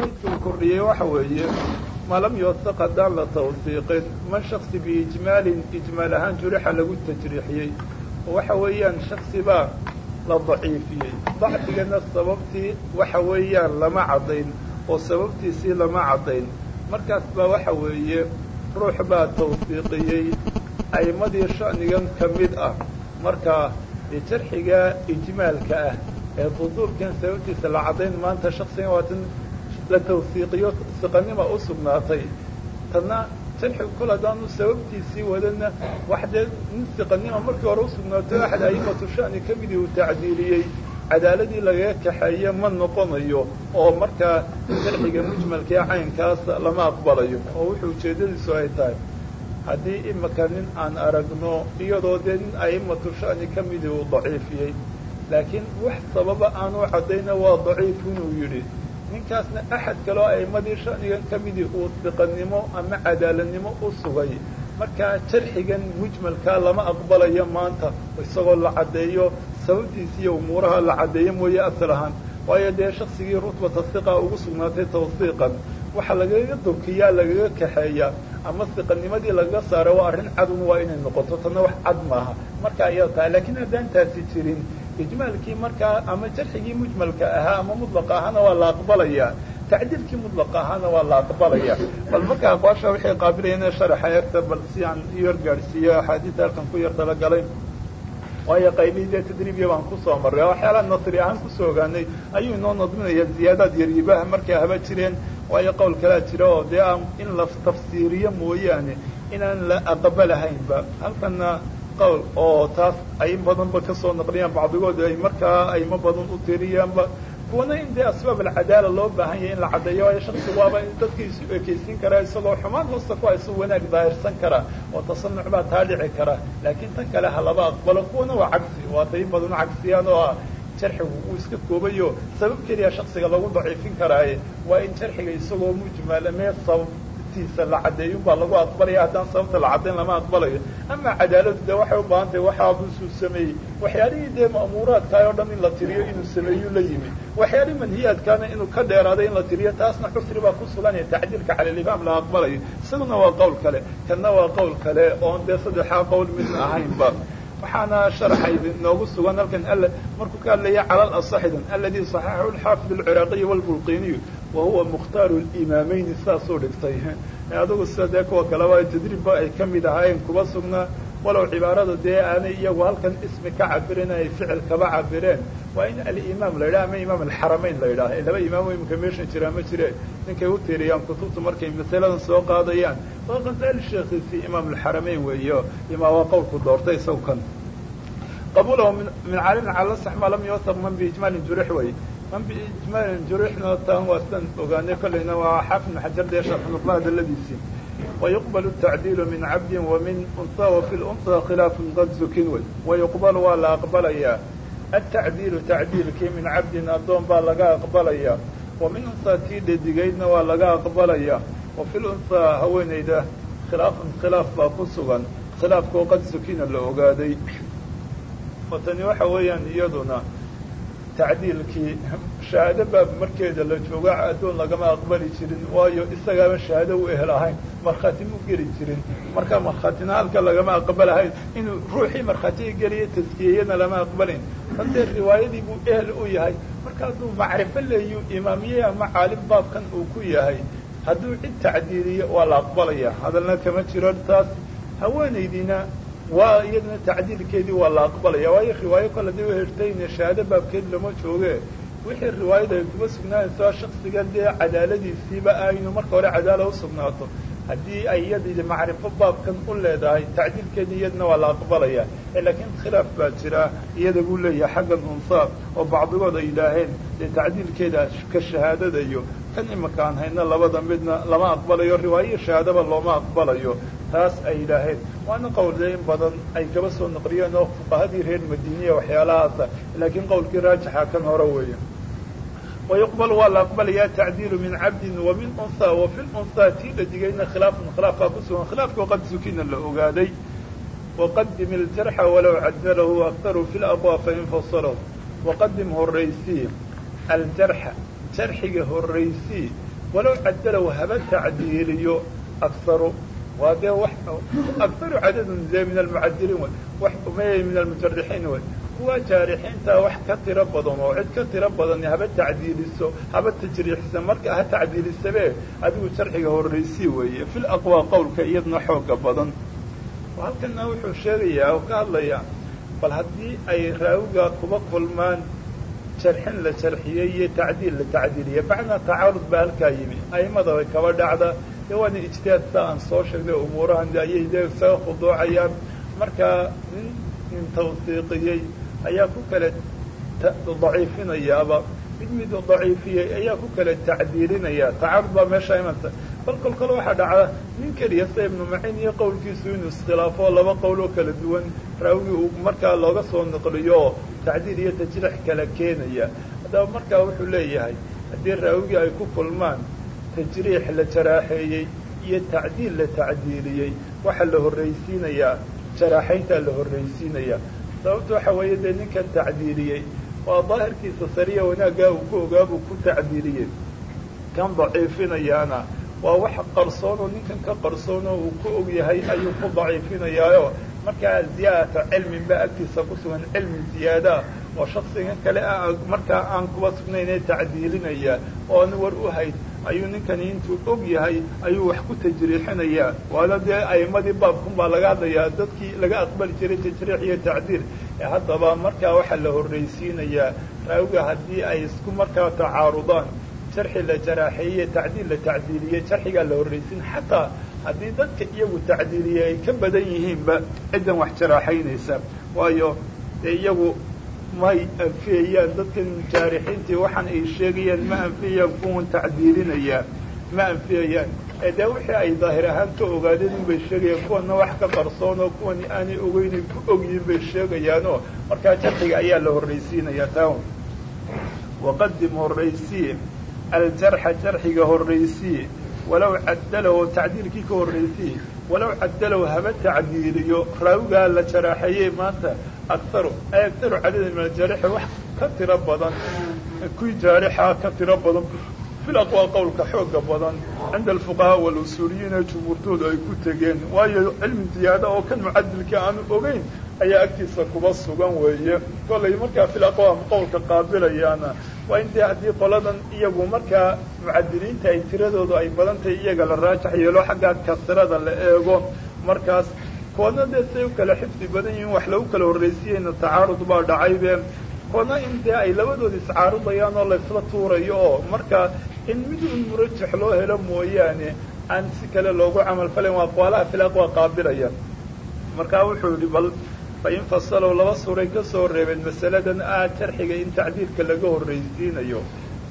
qaydkuu kordhiyey waxa weeye ma lam haddaan la tawsiiqin man shaksi biijmaalin ijmaal ahaan jurixa lagu tajriixiyey. Oo waxa weeyaan shaksi baa la daciifiyey. Dacfigana sababtii waxa weeyaan lama caddayn oo sababtiisii lama caddayn. Markaas baa waxa weeye ruux baa tawsiiqiyey a'immadii sha'nigan ka mid ah. Markaa jarxiga ijmaalka ah ee duduurkan sababtiisa la caddayn maanta shaksigan waa tan la tawsiiqiyo siqanima u sugnaatay. Tanna jarxigu kol haddaanu sababtiisii wadana wax dee nin siqanima markii hore usugnaatay axad a'imatu sha'ni ka midii uu tacdiiliyey. Cadaaladii lagaga kaxeeye ma noqonayo oo markaa jarxiga mujmalka ee caynkaas lama aqbalayo oo wuxuu ujeeddadiisu ay tahay. Haddii imika nin aan aragno iyadoo dee nin a'imatu sha'ni ka midii uu daciifiyey laakiin wax sababa aanu caddayna waa daciif inuu yidhi ninkaasna axad kaloo a'immadii sha'nigan ka midii uu siqannimo ama cadaaladnimo u sugay. Markaa jarxigan mujmalkaa lama aqbalayo maanta isagoo la caddeeyo sababtiisa iyo umuuraha la caddeeyo mooye asal ahaan. Waayo dee shaksigii rutbata siqa ugu sugnaatay tawsiiqan waxaa lagaga dokiyaa lagaga kaxeeyaa ama siqanimadii lagaga saaro waa arrin cadun waa inay noqoto tanna wax cad maaha. Marka ayaa tahay laakiin haddaan taasi jirin ijmaalkii markaa ama jarxigii mujmalka ahaa ama mudlaqa ahaana waa la aqbalayaa tacdiilkii mudlaqa ahaana waa la aqbalaya. Bal marka aqwaasha waxay qaabilayeen sharaxa egta bal si aan yar gaadhsiiyo axaadiista halkan ku yar talagalay. Waayo qaybihii dee tadriibiya baan ku soo marray. Waxyaalaha nasri ahaan ku soo ogaanay ayuu inoo nadminaya ziyaadaad yaryibaha markay haba jireen. Waayo qowl kalaa jira oo dee in la tafsiiriyo mooyaane inaan la aqbalahaynba. Halkana qowl oo taas ay in badanba ka soo naqliyaan bacdigood ay markaa ayma badan u tiriyaanba kuwana in dee asbaab alcadaala loo baahan yahay in la caddeeyo waayo shaksi waaba dadka isu ekeysiin karaa isagoo xumaan hoosta ku isu wanaag daahirsan karaa oo tasanuc baa taa dhici kara laakiin tan kale ha laba aqbalo kuwana waa cagsi waata in badan cagsiyaan oo ah jarxigu uu iska koobayo. Sabab keliya shaksiga lagu daciifin karaaye waa in jarxiga isagoo mujmala mee sababtiisa la caddeeyun baa lagu aqbalaya haddaan sababta la caddayn lama aqbalayo. Ama cadaaladu dee waxay u baahan tahay waxaabusuu sameeyey. Waxyaalihii dee ma'muuraadkaay oo dhan in la tiriyo inuu sameeyu la yimi. Waxyaalihii manhiyaadkaana inuu ka dheeraaday in la tiriyo taasna xusri baa ku suganaya tacdiilka cala alimaam la aqbalayo isaguna waa qowl kale kanna waa qowl kale oon dee saddexaa qowl midna ahaynba. Waxaana sharaxay noogu sugan halkan markuu ka hadlaya cala alasaxidan aladi صaxaxahu alxaafid alciraaqiy wاlbulqiniyu wa huwa mukhtaaru اlimaameyni saasuu dhigtay adigu sida dee kuwa kaleba tadriibba ay ka mid ahaayeen kuba sugnaa walow cibaarada dee aanay iyagu halkan ismi ka cabirin ay ficil kaba cabireen waa in alimaam la yidhaha ama imaam alxaramayn la yidhaha laba imaamo imika meeshan jiraa ma jire ninkay u tiiriyaan kutubta markay masaladan soo qaadayaan waa qansaali sheekhiisi imaam alxaramayn weeyo imaa waa qowlku doortay isagu kan qabulahu min caalimin cala sax ma lam yuwasaq man biijmaalin jurix wey man biijmaalin juruuxna taan waa sidaan ogaanay kollayna waa xaafid xajardae sharxulqmaa daladiisii wayuqbalu tacdiilu min cabdin wamin unsa wafi lunsa khilaafun qad zukin wey wayuqbalu waa la aqbalayaa altacdiilu tacdiilkii min cabdin addoon baa laga aqbalayaa wa min unsaa tii dhedigaydna waa laga aqbalayaa wa fi lunsaa haweenayda khilaafun khilaaf baa ku sugan khilaafkoo qad zukina la ogaaday watani waxa weeyaan iyaduna tacdiilkii shahaado baa markeeda la jooga addoon lagama aqbali jirin waayo isagaaba shahaado u ehel ahayn markhaati mu geli jirin. Marka markhaatina halka lagama aqbalahayn inuu ruuxii markhaatiga geliya taskiyeyana lama aqbalin. Haddee riwaayadii buu ehel u yahay marka hadduu macrifo leeyu imaamiye ama caalim baabkan uu ku yahay hadduu cid tacdiiliyo waa la aqbalaya hadalna kama jiro taas haweenaydiina waa iyaduna tacdiilkeedii waa la aqbalaya. Waayo riwaayo kale dee uhertayne shahaado baabkeed lama jooge. Wixii riwaayada ay kuma sugnaanayso shaksiga dee cadaaladiisiiba aynu marka hore cadaala usugnaato haddii ay iyadii macrifo baabkan u leedahay tacdiilkeedii iyaduna waa la aqbalaya. Laakiin khilaaf baa jira iyada leeyahay xaggan unsaar oo bacdigood ay yidhaaheen dee tacdiilkeeda ka shahaadadayo kan imika aan hayno labada midna lama aqbalayo riwaayihi shahaadaba looma aqbalayo. Taas ay yidhaaheen waana qowl dee in badan ay kaba soo naqliyeen oo fuqahadii reer madiiniya waxyaalahaasa. Laakiin qowlkii raajixa kan hore weeye ويqبل waa la aqbalaya تacdiil min cabdi وmin unثى وفي الأنثى tii dhadigayna khilaafun khilaafkaa ku sugan khilaafka qad sukina la ogaaday وqadim الjarxa walow cadalahu aktaru في الأqوى fain faصlahu وqadim horaysii aljarxa jarxiga horraysii walow cadalow haba tacdiiliyo akharu waa dee wax akharu cadadun dee min almucadiliin way wax umey min almujarixiin way kuwa jaarixiinta wax ka tiro badan oo cid ka tiro badan haba tacdiiliso haba tajriixsa marka ha tacdiilisabe adigu jarxiga horraysii weeye. Fil aqwaa qowlka iyadna xooga badan. Halkana wuxuu sheegayaa oo ka hadlayaa bal haddii ay raawiga kuba kulmaan jarxin la jarxiyey iyo tacdiil la tacdiiliye macnaa tacaarud baa halkaa yimi. Aimada way kaba dhacda. Dee waana ijtihaad saa aan soo sheegnay umuurahan ayay isaga khuduucayaan. Markaa nin nin tawsiiqiyey ayaa ku kala daciifinayaaba. Mid mid daciifiyey ayaa ku kala tacdiilinaya tacaarud baa meesha imansa bal kol kale waxaa dhacda nin keliya sida ibnu maciin iyo qowlkiisu inuu iskhilaafo laba qowl oo kala duwan raawigii uu markaa looga soo naqliyo tacdiil iyo tajriix kala keenaya. Haddaba markaa wuxuu leeyahay haddii raawigii ay ku kulmaan tajriix la jaraaxeeyey iyo tacdiil la tacdiiliyey waxaa la horraysiinayaa jaraaxayntaa la horraysiinayaa sababta waxa weeye dee ninkan tacdiiliyey waa daahirkiisa sariya wanaaggaa uu ku ogaabuu ku tacdiiliyey. Kan daciifinayaana waa wax qarsoonoo ninkan ka qarsoonoo uu ku og yahay ayuu ku daciifinayaayo markaa ziyaadata cilmin baa agtiisa ku sugan cilmi ziyaadaa oo shaksigan kale markaa aan kuba sugnaynee tacdiilinaya oo aan war u hayd ayuu ninkani intuu og yahay ayuu wax ku tajriixinayaa waana dee a'imadii baabkun baa laga hadlayaa dadkii laga aqbali jiray tajriix iyo tacdiil haddaba markaa waxaa la horraysiinayaa raawiga haddii ay isku markaa tacaarudaan jarxi la jaraaxeeye tacdiil la tacdiiliye jarxigaa la horraysiin xataa haddii dadka iyagu tacdiiliye ay ka badan yihiinba ciddan wax jaraaxaynaysa. Waayo dee iyagu may anfiyayaan dadkan jaarixiintii waxaan ay sheegayaan ma anfiyayaan kuwan tacdiilinaya ma anfiyayaan. Ee dee wixii ay daahir ahaan ka ogaadeen un bay sheegayaan kuwana wax ka qarsoon oo kuwani aanay ogeynay ku ogyihiin bay sheegayaanoo. Markaa jarxiga ayaa la horraysiinayaa taa waqadim horraysiye aljarxa jarxiga horraysiye walow cadalow tacdiilkii ka horraysiye walow cadalow haba tacdiiliyo raawigaa la jaraaxeeyey maanta akaru akaru cadada min aljarixi wax ka tiro badan kuwii jaarixa ka tiro badan fil aqwaa qowlka xooga badan cinda alfuqahaa walusuuliyiina jumhuurtoodu ay ku tegeen waayo cilmi ziyaada oo kan mucadilka aanu ogeyn ayaa agtiisa kuba sugan weeye. Kollay markaa fil aqwaam qowlka qaabilayaana. Waa in dee haddii qoladan iyagu markaa mucadiliinta ay tiradoodu ay badan tahay iyaga la raajax yeelo xaggaa kasrada la eego. Markaas koodna dee say u kala xifdi badan yihiin wax lagu kala horraysiyeyna tacaarud baa dhacaybe koodna in dee ay labadooda iscaarudayaan oo laysla tuurayo oo markaa in mid un murajax loo helo mooyaane aan si kale loogu camal falayn waa aqwaalaha fil aqwa qaabilaya. Markaa wuxuu yihi bal fain fasalow laba suuray ka soo reebeen masaladan ah jarxiga in tacdiilka laga horraysiinayo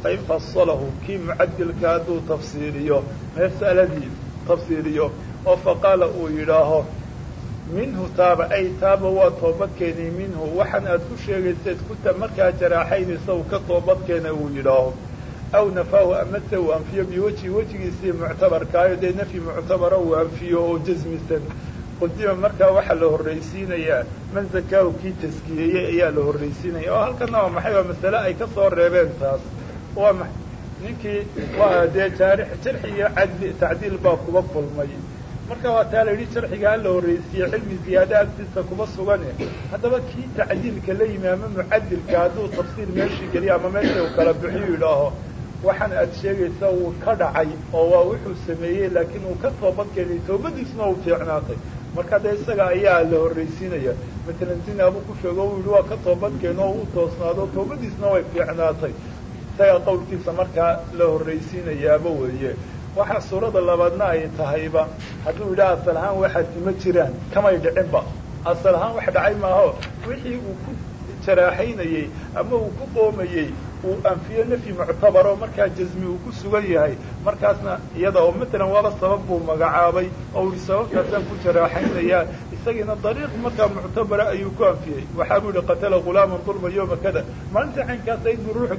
fain fasalahu kii mucadilka hadduu tafsiiliyo masaladii tafsiiliyo oo faqaala uu yidhaaho minhu taaba ay taaba waa toobadkeenay minhu waxaan aad ku sheegayseed kuta markaa jaraaxaynaysa uu ka toobadkeena uu yidhaaho aw nafaahu amase uu anfiyo biwejhi wejigiisii muctabarkaayo dee nafyi muctabara uu anfiyo oo jasmisan qudima markaa waxaa la horraysiinayaa man zakaahu kii taskiyeeyey ayaa la horraysiinaya. Oo halkana waa maxay? Waa masale ay ka soo reebeen taas. Waa ma ninkii dee jaarix jarxi iyo cadli tacdiil baa kuba kulmay. Marka waa taa yidhi jarxiga ha la horraysiiye cilmi ziyaada agtiisa kuba sugane. Haddaba kii tacdiilka la yimi ama mucadilka hadduu tafsiir meeshii geliyo ama meesha uu kala bixiyu yidhaaho waxaan aad sheegaysa uu ka dhacay oo waa wuxuu sameeyey laakiin uu ka toobadkeenay toobadiisna uu fiicnaatay marka dee isaga ayaa la horraysiinaya. Matalan zinaabuu ku sheego u yihi waa ka toobadkeeno oo u toosnaado toobadiisna way fiicnaatay. Isaga qowlkiisa markaa la horraysiinayaaba weeye. Waxaa suurada labaadna ay tahayba hadduu yidhaha asal ahaan waxaasi ma jiraan kamay dhicinba. Asal ahaan wax dhacay maaho wixii uu ku jaraaxaynayey ama uu ku qoomayey uu anfiyo nafyi muctabaro markaa jasmi uu ku sugan yahay. Markaasna iyada oo matalan waaba sabab buu magacaabay oo uhi sababkaasaan ku jaraaxaynayaa isagiina dariiq markaa muctabara ayuu ku anfiyey. Waxaa buu yihi qatala ghulaaman dulma yooma kada. Maalinta caynkaasa inuu ruux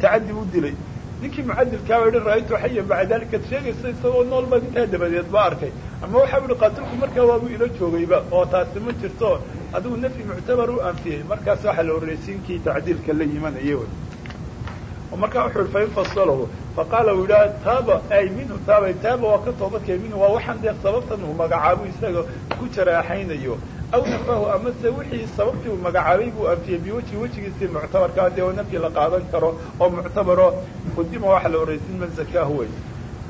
tacadi u dilay. Ninkii mucadilkaaba yihi ra'aytu xaya bacda dalika sheegaysa isagoo nool baa intaa dabadeed ba arkay. Ama waxaa yihi qaatilku markaa waabu ila joogayba. Oo taasi ma jirto adigu nafyi muctabar u anfiyey markaas waxaa la horraysiinkii tacdiilka la yimanaya oo markaa wuxu uhi fain fasalahu faqaala u yidhaha taaba ay minhu taaba taaba waa ka toobadkee minhu waa waxaan dee sababtan uu magacaabo isaga ku jaraaxaynayo. Aw nafahu amase wixii sababtii uu magacaabay buu anfiyey biwejhi wejigiisii muctabarkaa dee oo nafyi la qaadan karo oo muctabaro qudima waxa la horaysin man zakaahu wey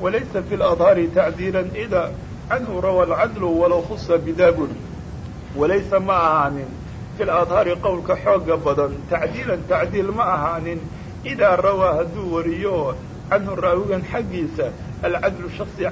walaysa fi ladhaari tacdiila ida canhu rawa alcadlu walow khusa bidaabun walaysa ma ahaanin fi ladhaari qowlka xooga badan tacdiilan tacdiil ma ahaanin idaa rawaa hadduu wariyo canhu raawigan xaggiisa alcadlu shaksi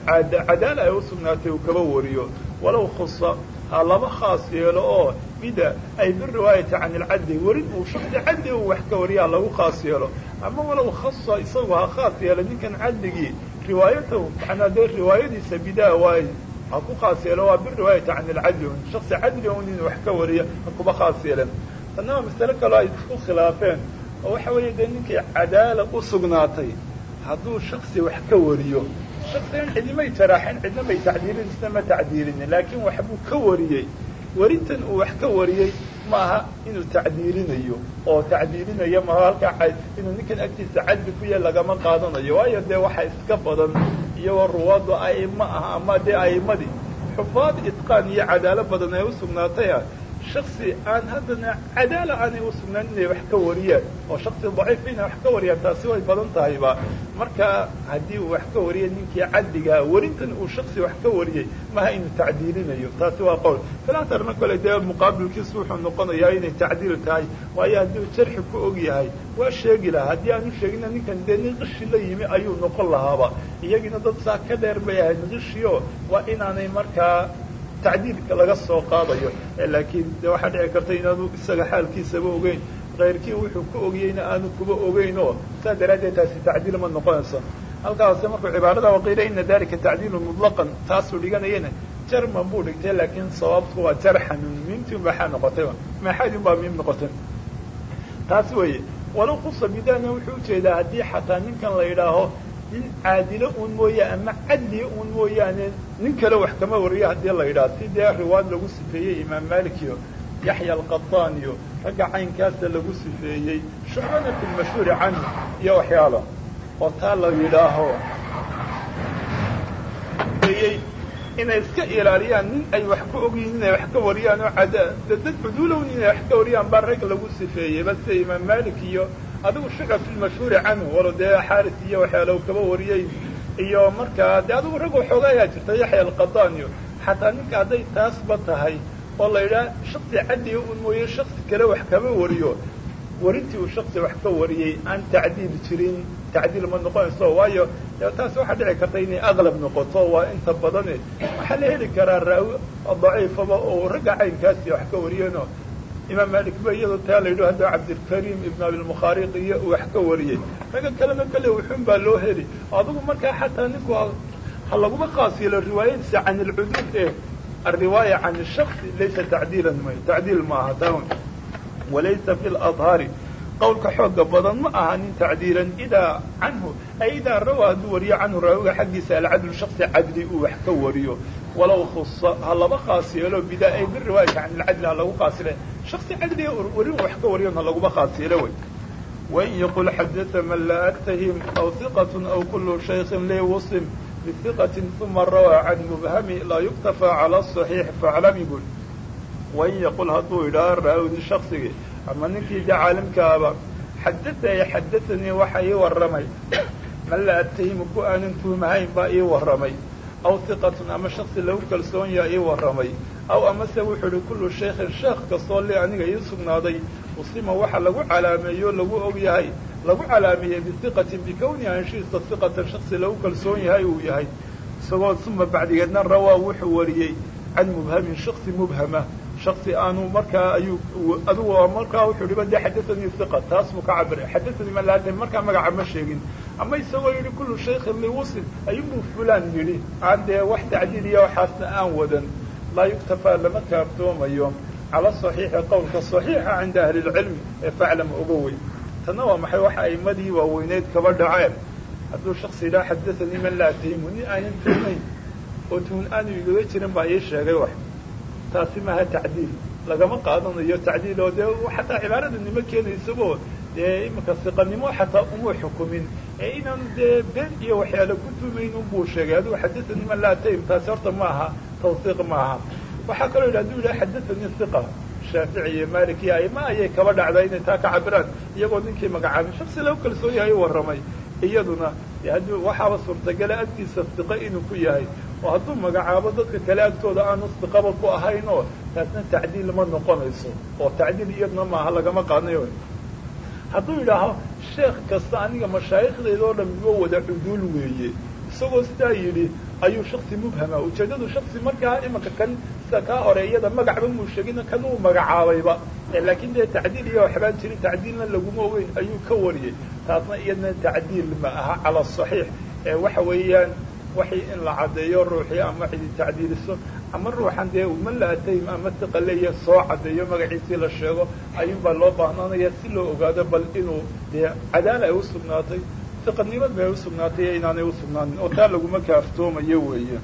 cadaala ay u sugnaatay uu kaba wariyo walow khusa ha laba khaas yeelo oo bida ay biriwaayati can ilcadli werin uu shaksi cadli uu wax ka wariyaa lagu khaas yeelo ama walow khasa isagu ha khaas yeelo ninkan cadligii riwaayatahu manaa dee riwaayadiisa bidaa waay ha ku khaas yeelo waa biriwaayati can ilcadli un. Shaksi cadli un in wax ka wariya ha kuba khaas yeelen tanna waa masale kaloo ay isku khilaafeen. Oo waxa weeye dee ninkii cadaala u sugnaatay hadduu shaksi wax ka wariyo. Shaksigan cidimay jaraaxeen cidna may tacdiilin isna ma tacdiilinin laakiin waxbuu ka wariyey werintan uu wax ka wariyey maaha inuu tacdiilinayo. Oo tacdiilinayo maaha halkaa inuu ninkan agtiisa cadli ku yahay lagama qaadanayo. Waayo dee waxa iska badan iyagoo ruwaaddu a'ima ah ama dee a'immadii. Xufaad itqaan iyo cadaalo badan ay u sugnaatay ah shaksi aan haddana cadaala aanay u sugnaan inay wax ka wariyaan oo shaksi daciifa inay wax ka wariyaan taasi way badan tahayba marka haddii uu wax ka wariya ninkii cadligaa werintan uu shaksi wax ka wariyey maha inuu tacdiilinayo taasi waa qowl filaatarna kole dee muqaabilkiisu wuxuu noqonayaa inay tacdiil tahay waayo haddii jarxi ku og yahay waa sheegi lahaa haddii aanu sheegina ninkan dee nin qishi la yimi ayuu noqon lahaaba iyagiina dad saa ka dheer bay ahayd qishio waa inaanay markaa tacdiilka laga soo qaadayo laakiin de waxaa dhici karta inaanu isaga xaalkiisaba ogeyn. Kayrkii wuxuu ku ogiyeyna aanu kuba ogeyn oo saas daraaddeed taasi tacdiil ma noqonayso. Halkaase markuu cibaarada waqiila ina dalika tacdiilu mutlaqan taasuu dhiganayana jarman buu dhigtay laakiin sababtu waa jarxanun miimtii maxaa noqotay. Maxaadin baa miim noqotay. Taas weeye. Walow khusa bidana wuxuu u jeedaa haddii xataa ninkan la yidhaaho nin caadilo uun mooya ama cadliya uun mooyaane nin kale wax kama wariyo haddii la yidhaha si riwaad lagu sifeeyey imaam malik iyo yaxya alqataan iyo ragga caynkaasa lagu sifeeyey shucbana fi lmashhuuri canhu iyo waxyaala oo taa la yidhaaho. Inay iska ilaaliyaan nin ay wax ka ogyihiin inay wax ka wariyaan oo ad dad cuduulown inay wax ka wariyaan baa rag lagu sifeeyey base imaam malik iyo adigu shucba fi lmashhuuri canhu walo dee xaaris iyo waxyaalo kaba wariyey iyo markaa de adigu rag waxooga ayaa jirta yaxya alqataan iyo xataa ninka hadday taasba tahay oo la yidhaha shaksi cadliga un mooye shaksi kale wax kama wariyo. Warintii uu shaksi wax ka wariyey aan tacdiil jirin tacdiil ma noqonayso waayo. Taas waxaa dhici karta inay aqlab noqoto waa inta badane. Waxaa la heli karaa raawi daciifaba oo ragga caynkaasi wax ka wariyeenoo imaam malik ba iyadoo taa la yidho hadda cabdilkariim ibn abilmukhaariq iyo wax ka wariyey. Ragga kalena kale wuxun baa loo heli. Adigu markaa xataa ninku ha laguma khaas yeelo riwaayadiisa can ilcuduud ee alriwaaya can shaksi laysa tacdiilan may tacdiil maaha taa walaysa fi ladhaari qowlka xooga badan ma aha nin tacdiilan idaa canhu ay idaa rawaa hadduu wariyo canhu raawiga xaggiisa alcadlu shaksi cadli uu wax ka wariyo. Walow khusa ha laba khaas yeelo bidaa ay biriwaayati can ilcadli ha lagu khaasile shaksi cadliga warin wax ka wariyon ha laguma khaas wey. Wain yaqul xadata man laa aktahim aw hiqat aw kulu shaykin li wuslim bihiqati uma rawaa can mubhami laa yuktafa cala aصaxiix faclam yqul wain yaqul hadduu idhaaho raawidi shaksigii ama ninkii de caalimkaaba xadataya xadatanii waxa ii warramay. Man laa atahimu ku aanan tuhumahayn baa ii warramay. Aw hiqatun ama shaksi lagu kalsoon yaha ii warramay. Aw amase wuxuu ihi kullu shaykhin sheekh kastoo li aniga ii sugnaaday. Muslima waxa lagu calaameeyo lagu og yahay lagu calaameeyey bihiqatin bikowni anshiisa hiqatan shaksi lagu kalsoon yahay uu yahay. Isagoo uma bacdigeedna rawaa wuxuu wariyey can mubhamin shaksi mubhama shaksi aanu markaa ayuu adigu markaa wuxuu yihi de xadaanii hiqa taas buu ka cabiray xadaanii ma markaa magaca ma sheegin ama isagoo yidhi kullu shaykhin liwusil ayuunbuu fulan yidhi aan dee wax tacdiil iyo waxaasna aan wadan laa yuktafaa lama kaaftoomayo cala saxiixi qowlka saxiixa cinda ahli lcilmi ee faclam oga wey tanna waa maxay waxa aimadii waaweyneyd kaba dhaceen hadduu shaksi yidhaha xadaanii man laa tahimu nin aanan tuhnayn oo tuhun aanu igaga jirin baa ii sheegay wax taasi maaha tacdiil. Lagama qaadanayo tacdiil oo dee xataa cibaarada nima keenaysabo dee iminka siqanimo xataa umuu xukumin. Ee inaan dee been iyo waxyaale ku tuumayn unbuu sheegay. Adigu xadathanii man laa taym taasi horta ma aha tawsiiq ma aha waxaa kaloo yidhi haduu yidhaha xadathanii siqa shaafici iyo malik iyo aima ayay kaba dhacdaa inay taa ka cabiraan. Iyagoo ninkii magacaabin shaksi lagu kalsoon yahay u warramay iyaduna hadduu waxaaba suurtagala agtiisa siqa inuu ku yahay oo hadduu magacaabo dadka kale agtooda aanu siqaba ku ahayn taasna tacdiil ma noqonayso oo tacdiil iyaduna maaha lagama qaadnayo hadduu yidhaaho sheekh kasta aniga mashaayikhdayda oo dhan igo wada cuduul weeye. Isagoo sidaa yidhi ayuu shaksi mubhama ujeeddadu shaksi markaa imanka kan sida kaa hore iyada magacba muu sheegin kan uu magacaabayba laakiin dee tacdiil iyo waxbaan jirin tacdiilna laguma ogeyn ayuu ka wariyey. Taasna iyadna tacdiil ma aha cala saxiix. Ee waxa weeyaan waxay in la caddeeyo ruuxii ama cidi tacdiiliso ama ruuxan dee man la atayim ama siqaleya soo caddeeyo magaciisii la sheego ayuunbaa loo baahnaanaya si loo ogaado bal inuu dee cadaala ay usugnaatay siqanimad bay usugnaatay inaanay usugnaanin oo taa laguma kaaftoomayo weeye.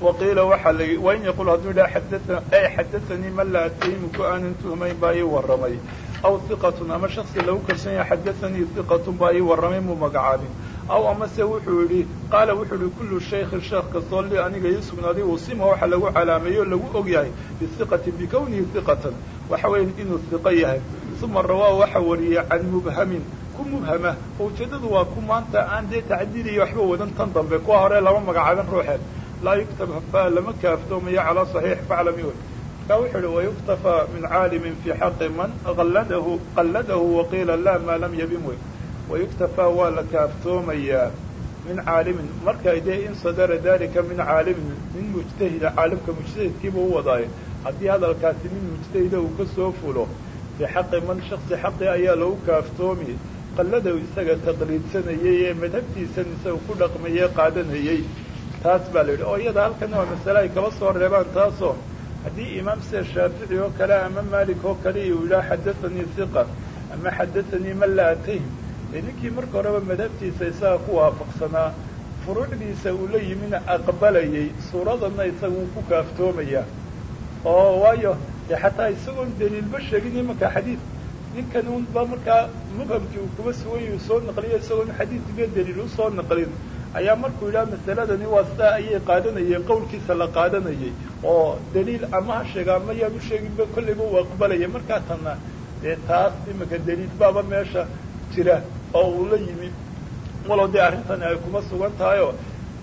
Waqiila waxaa la wain yaqul hadduu yidhaha xadaa ay xadaanii man la atayim ku aanan tuhmayn baa ii warramay. Aw iqatun ama shaksi lagu kalsoon yahay xadaanii iqatun baa ii warramay muu magacaabin aw amase wuxuu yidhi qaala wuxuu yihi kullu shaykhin sheekh kastoo li aniga ii sugnaaday usima waxa lagu calaameeyo lagu og yahay bisiqatin bikawnihi iqatan waxa weeye inuu iqo yahay. Uma rawaa waxa wariyey can mubhamin ku mubhama. Oo ujeeddadu waa ku maanta aan dee tacdiiliyo waxba wadan tan dambe. Kuwa hore lama magacaabin ruuxeed. Laa yuktab fa lama kaaftoomayo calaa saxiix faclam yoy markaa wuxuu yihi wayuktafaa min caalimin fii xaqi man alladahu waqiila laa maa lam yabin wey wayuktafaa waa la kaaftoomayaa min caalimin markay dee in sadara dalika min caalimin min mujtahida caalimka mujtahidkiiba u wadaayo haddii hadalkaasi min mujtahida uu ka soo fulo fii xaqi man shaksi xaqi ayaa lagu kaaftoomi. Qalladahu isaga taqliidsanayey ee madhabtiisan isaga ku dhaqmayee qaadanayey taas baa la yidhi. Oo iyada halkan waa masale ay kaba soo reebaan taasoo haddii imaam sida shaafici oo kale ama maalik oo kale uu yidhaha xadathanii siqa ama xadathanii man la atayhim ninkii marka horeba madhabtiisa isaga ku waafaqsanaa furuucdiisa uu la yimina aqbalayay suuradanna isaga uu ku kaaftoomayaa oo waayo dee xataa isagoon daliilba sheegin imanka xadiid ninkan un ba markaa mubhamkii uu kuba sugan uu soo naqliyo isagoon xadiidkiiba daliil u soo naqlin. Ayaa markuu yidhaha masaladani waa sidaa ayay qaadanayeen qowlkiisa la qaadanayay. Oo daliil ama ha sheega ama yaan u sheeginba kollayba uu aqbalaya. Markaa tanna dee taas iminka daliil baaba meesha jira oo uu la yimi walow dee arrintani ay kuma sugan tahayoo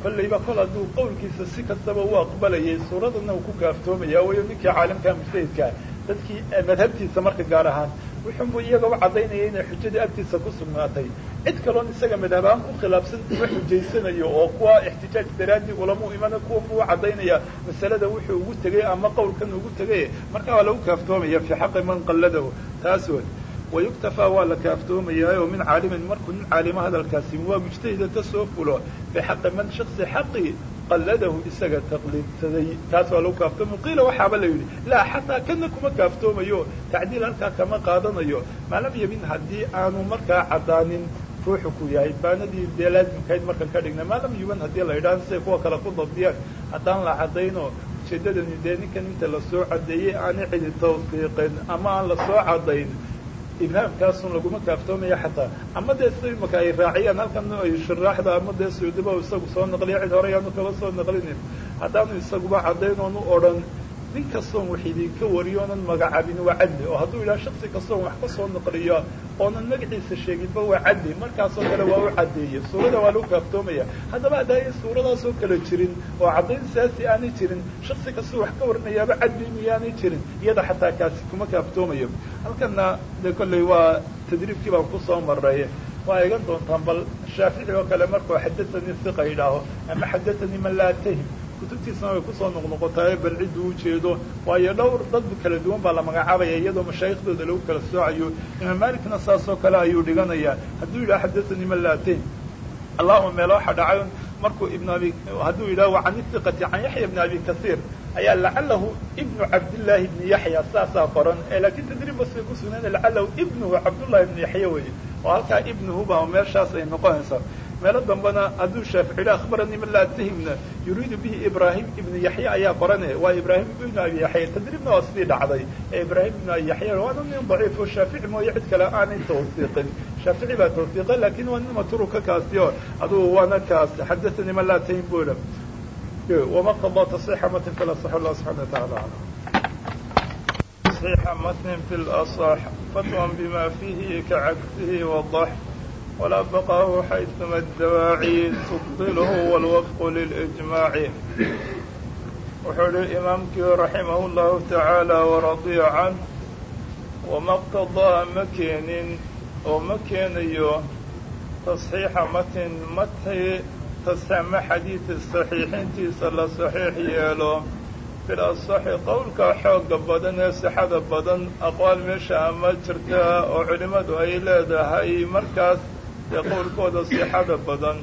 kollayba kol hadduu qowlkiisa si kastaba u aqbalayay suuradana uu ku kaaftoomaya wayo ninkii caalimkaa mujtahidkaa dadkii madhabtiisa marka gaar ahaan wuxunbuu iyaga u caddaynaya inay xujadii agtiisa ku sugnaatay. Cid kaloon isaga madhabahaan ku khilaafsan uma xujaysanayo oo kuwa ixtijaaj daraaddii ulamuu imana kuwa buu u caddaynaya masalada wuxuu ugu tegay ama qowlkan ugu tegay. Markaa waa lagu kaaftoomaya fii xaqi man qalladahu taas way wayuktafaa waa la kaaftoomayaa oo min caalimin markuu nin caalimo hadalkaasi waa mujtahida ka soo fulo bixaqi man shaksi xaqi qalladahu isaga taqliidsaday taas waa lagu kaaftoomayo qiila waxaaba la yidhi laa xataa kana kuma kaaftoomayo tacdiil halkaa kama qaadanayo maalam yabin haddii aanu markaa caddaanin ruuxu ku yahay baanadii dee laazimkayd markan ka dhigna maalam yuban haddii la yidhaha siday kuwa kale ku dabdiyaan haddaan la caddayno ujeeddadani dee ninkan inta la soo caddeeyey aana cidi tawsiiqin ama aan la soo caddayn ibhaamkaasun laguma kaaftoomaya xataa. Ama dee sida imaka ay raaciyaan halkan ay shuraaxda ama dee suudiba isagu soo naqliya cid hore yaanu kaba soo naqlinin. Haddaanu isaguba caddayn oonu odhan nin kastoon wax idinka wariyo oonan magacaabin waa cadli oo hadduu yidhaha shaksi kastoon wax ka soo naqliyo oonan magaciisa sheeginba waa cadli markaasoo kale waa u caddeeye suurada waa lagu kaaftoomaya haddaba haddaaya suuradaasoo kale jirin oo caddayn siyaasi aanay jirin shaksi kastoo wax ka warinayaaba cadli miyaanay jirin iyada xataa kaasi kuma kaaftoomayo halkana de kolley waa tadriibkii baan ku soo maray waa egan doontaan bal shaafici oo kale markuu xadathanii siqa yidhaaho ama xadathanii man laa atahim kutubtiisana way ku soo noqnoqotaaye bal cidduu ujeedo waayo dhowr dad kala duwan baa la magacaabaya iyadoo mashaaikhdooda lagu kala soocayo imaam malikna saasoo kale ayuu dhiganayaa hadduu yidhaha laa atahim allahuma meelo waxa dhacay. Markuu ibn abi hadduu yidhaha can ihiqati can yaxya bni abi kasiir. Ayaa lacalahu ibnu cabdillaahi bni yaxya saasaa qoran. Laakiin tadriib bas bay kusugnaan lacalahu ibnuhu cabdullahi bni yaxya weye oo halkaa ibnuhu ba meeshaas ay noqonaysaa meelo dambena hadduu shaafici la akhbaranii man laa tahimna yuriidu bihi ibraahim ibnu yaxya ayaa qoranaya waa ibraahim ibnu abi yaxya tadriibna waa sidii dhacday ee ibraahim ibnu abi yaxya waana nin daciif oo shaafici mooye cid kale aanay tawsiiqin shaafici baa tawsiiqa lakin waa nin matruka kaasi o adugu waana kaas xadaanii man laa tahim bula wama qada taصixa matn fi laصx allah subxana wa taala alam تصحيح متن في الأصح فتوى بما فيه كعكسه وضح ولا بقاه حيثما الدواعي تبطله والوفق للإجماع وحول إمامك رحمه الله تعالى ورضي عنه وما اقتضى مكين ومكين تصحيح متن متن تصحيح حديث الصحيحين تيسال صحيح يالو fil asaxi qowlka xooga badan ee sixada badan aqwaal meesha ama jirta oo culimmadu ay leedahay markaas dee qowlkooda sixada badan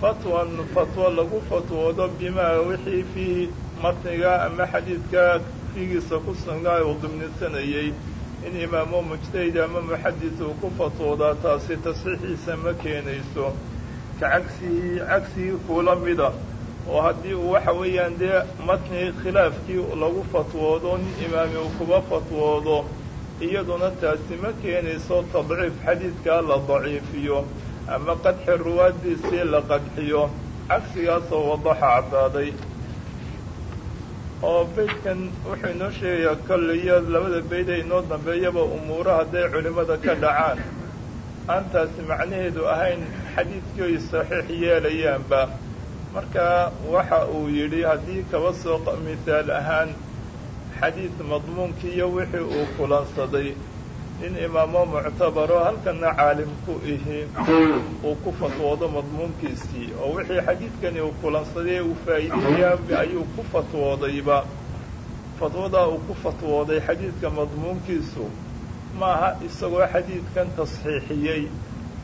fatwan fatwo lagu fatwoodo bimaa wixii fii matniga ama xadiidka fiigiisa ku sugnaa uu dimnisanayey in imaamo mujtahid ama muxadis uu ku fatwoodaa taasi tasxiixiisa ma keenayso ka cagsigii cagsigii kuula mida oo haddii uu waxa weeyaan dee matni khilaafkii lagu fatwoodo nin imaami uu kuba fatwoodo iyaduna taasi ma keenayso tadciif xadiidkaa la daciifiyo ama qadxi ruwaadiisii la qadxiyo. Cagsigaasoo wadaxa caddaaday oo beydkan wuxuu inoo sheegayaa kolliyo labada beyd ee inoo dambeeyaba umuuro hadday culimmada ka dhacaan. Aan taasi macnaheedu ahayn xadiidkii saxiix yeelayaanba marka waxa uu yidhi haddii kaba soo misaal ahaan xadiid madmuunkii iyo wixii uu kulansaday nin imaamo muctabaro halkana caalim ku ihi uu ku fatwoodo madmuunkiisii. Oo wixii xadiidkani uu kulansaday uu faa'iideeyaa ayuu ku fatwoodayba. Fatwadaa uu ku fatwooday xadiidka madmuunkiisu maaha isagoo xadiidkan tasxiixiyey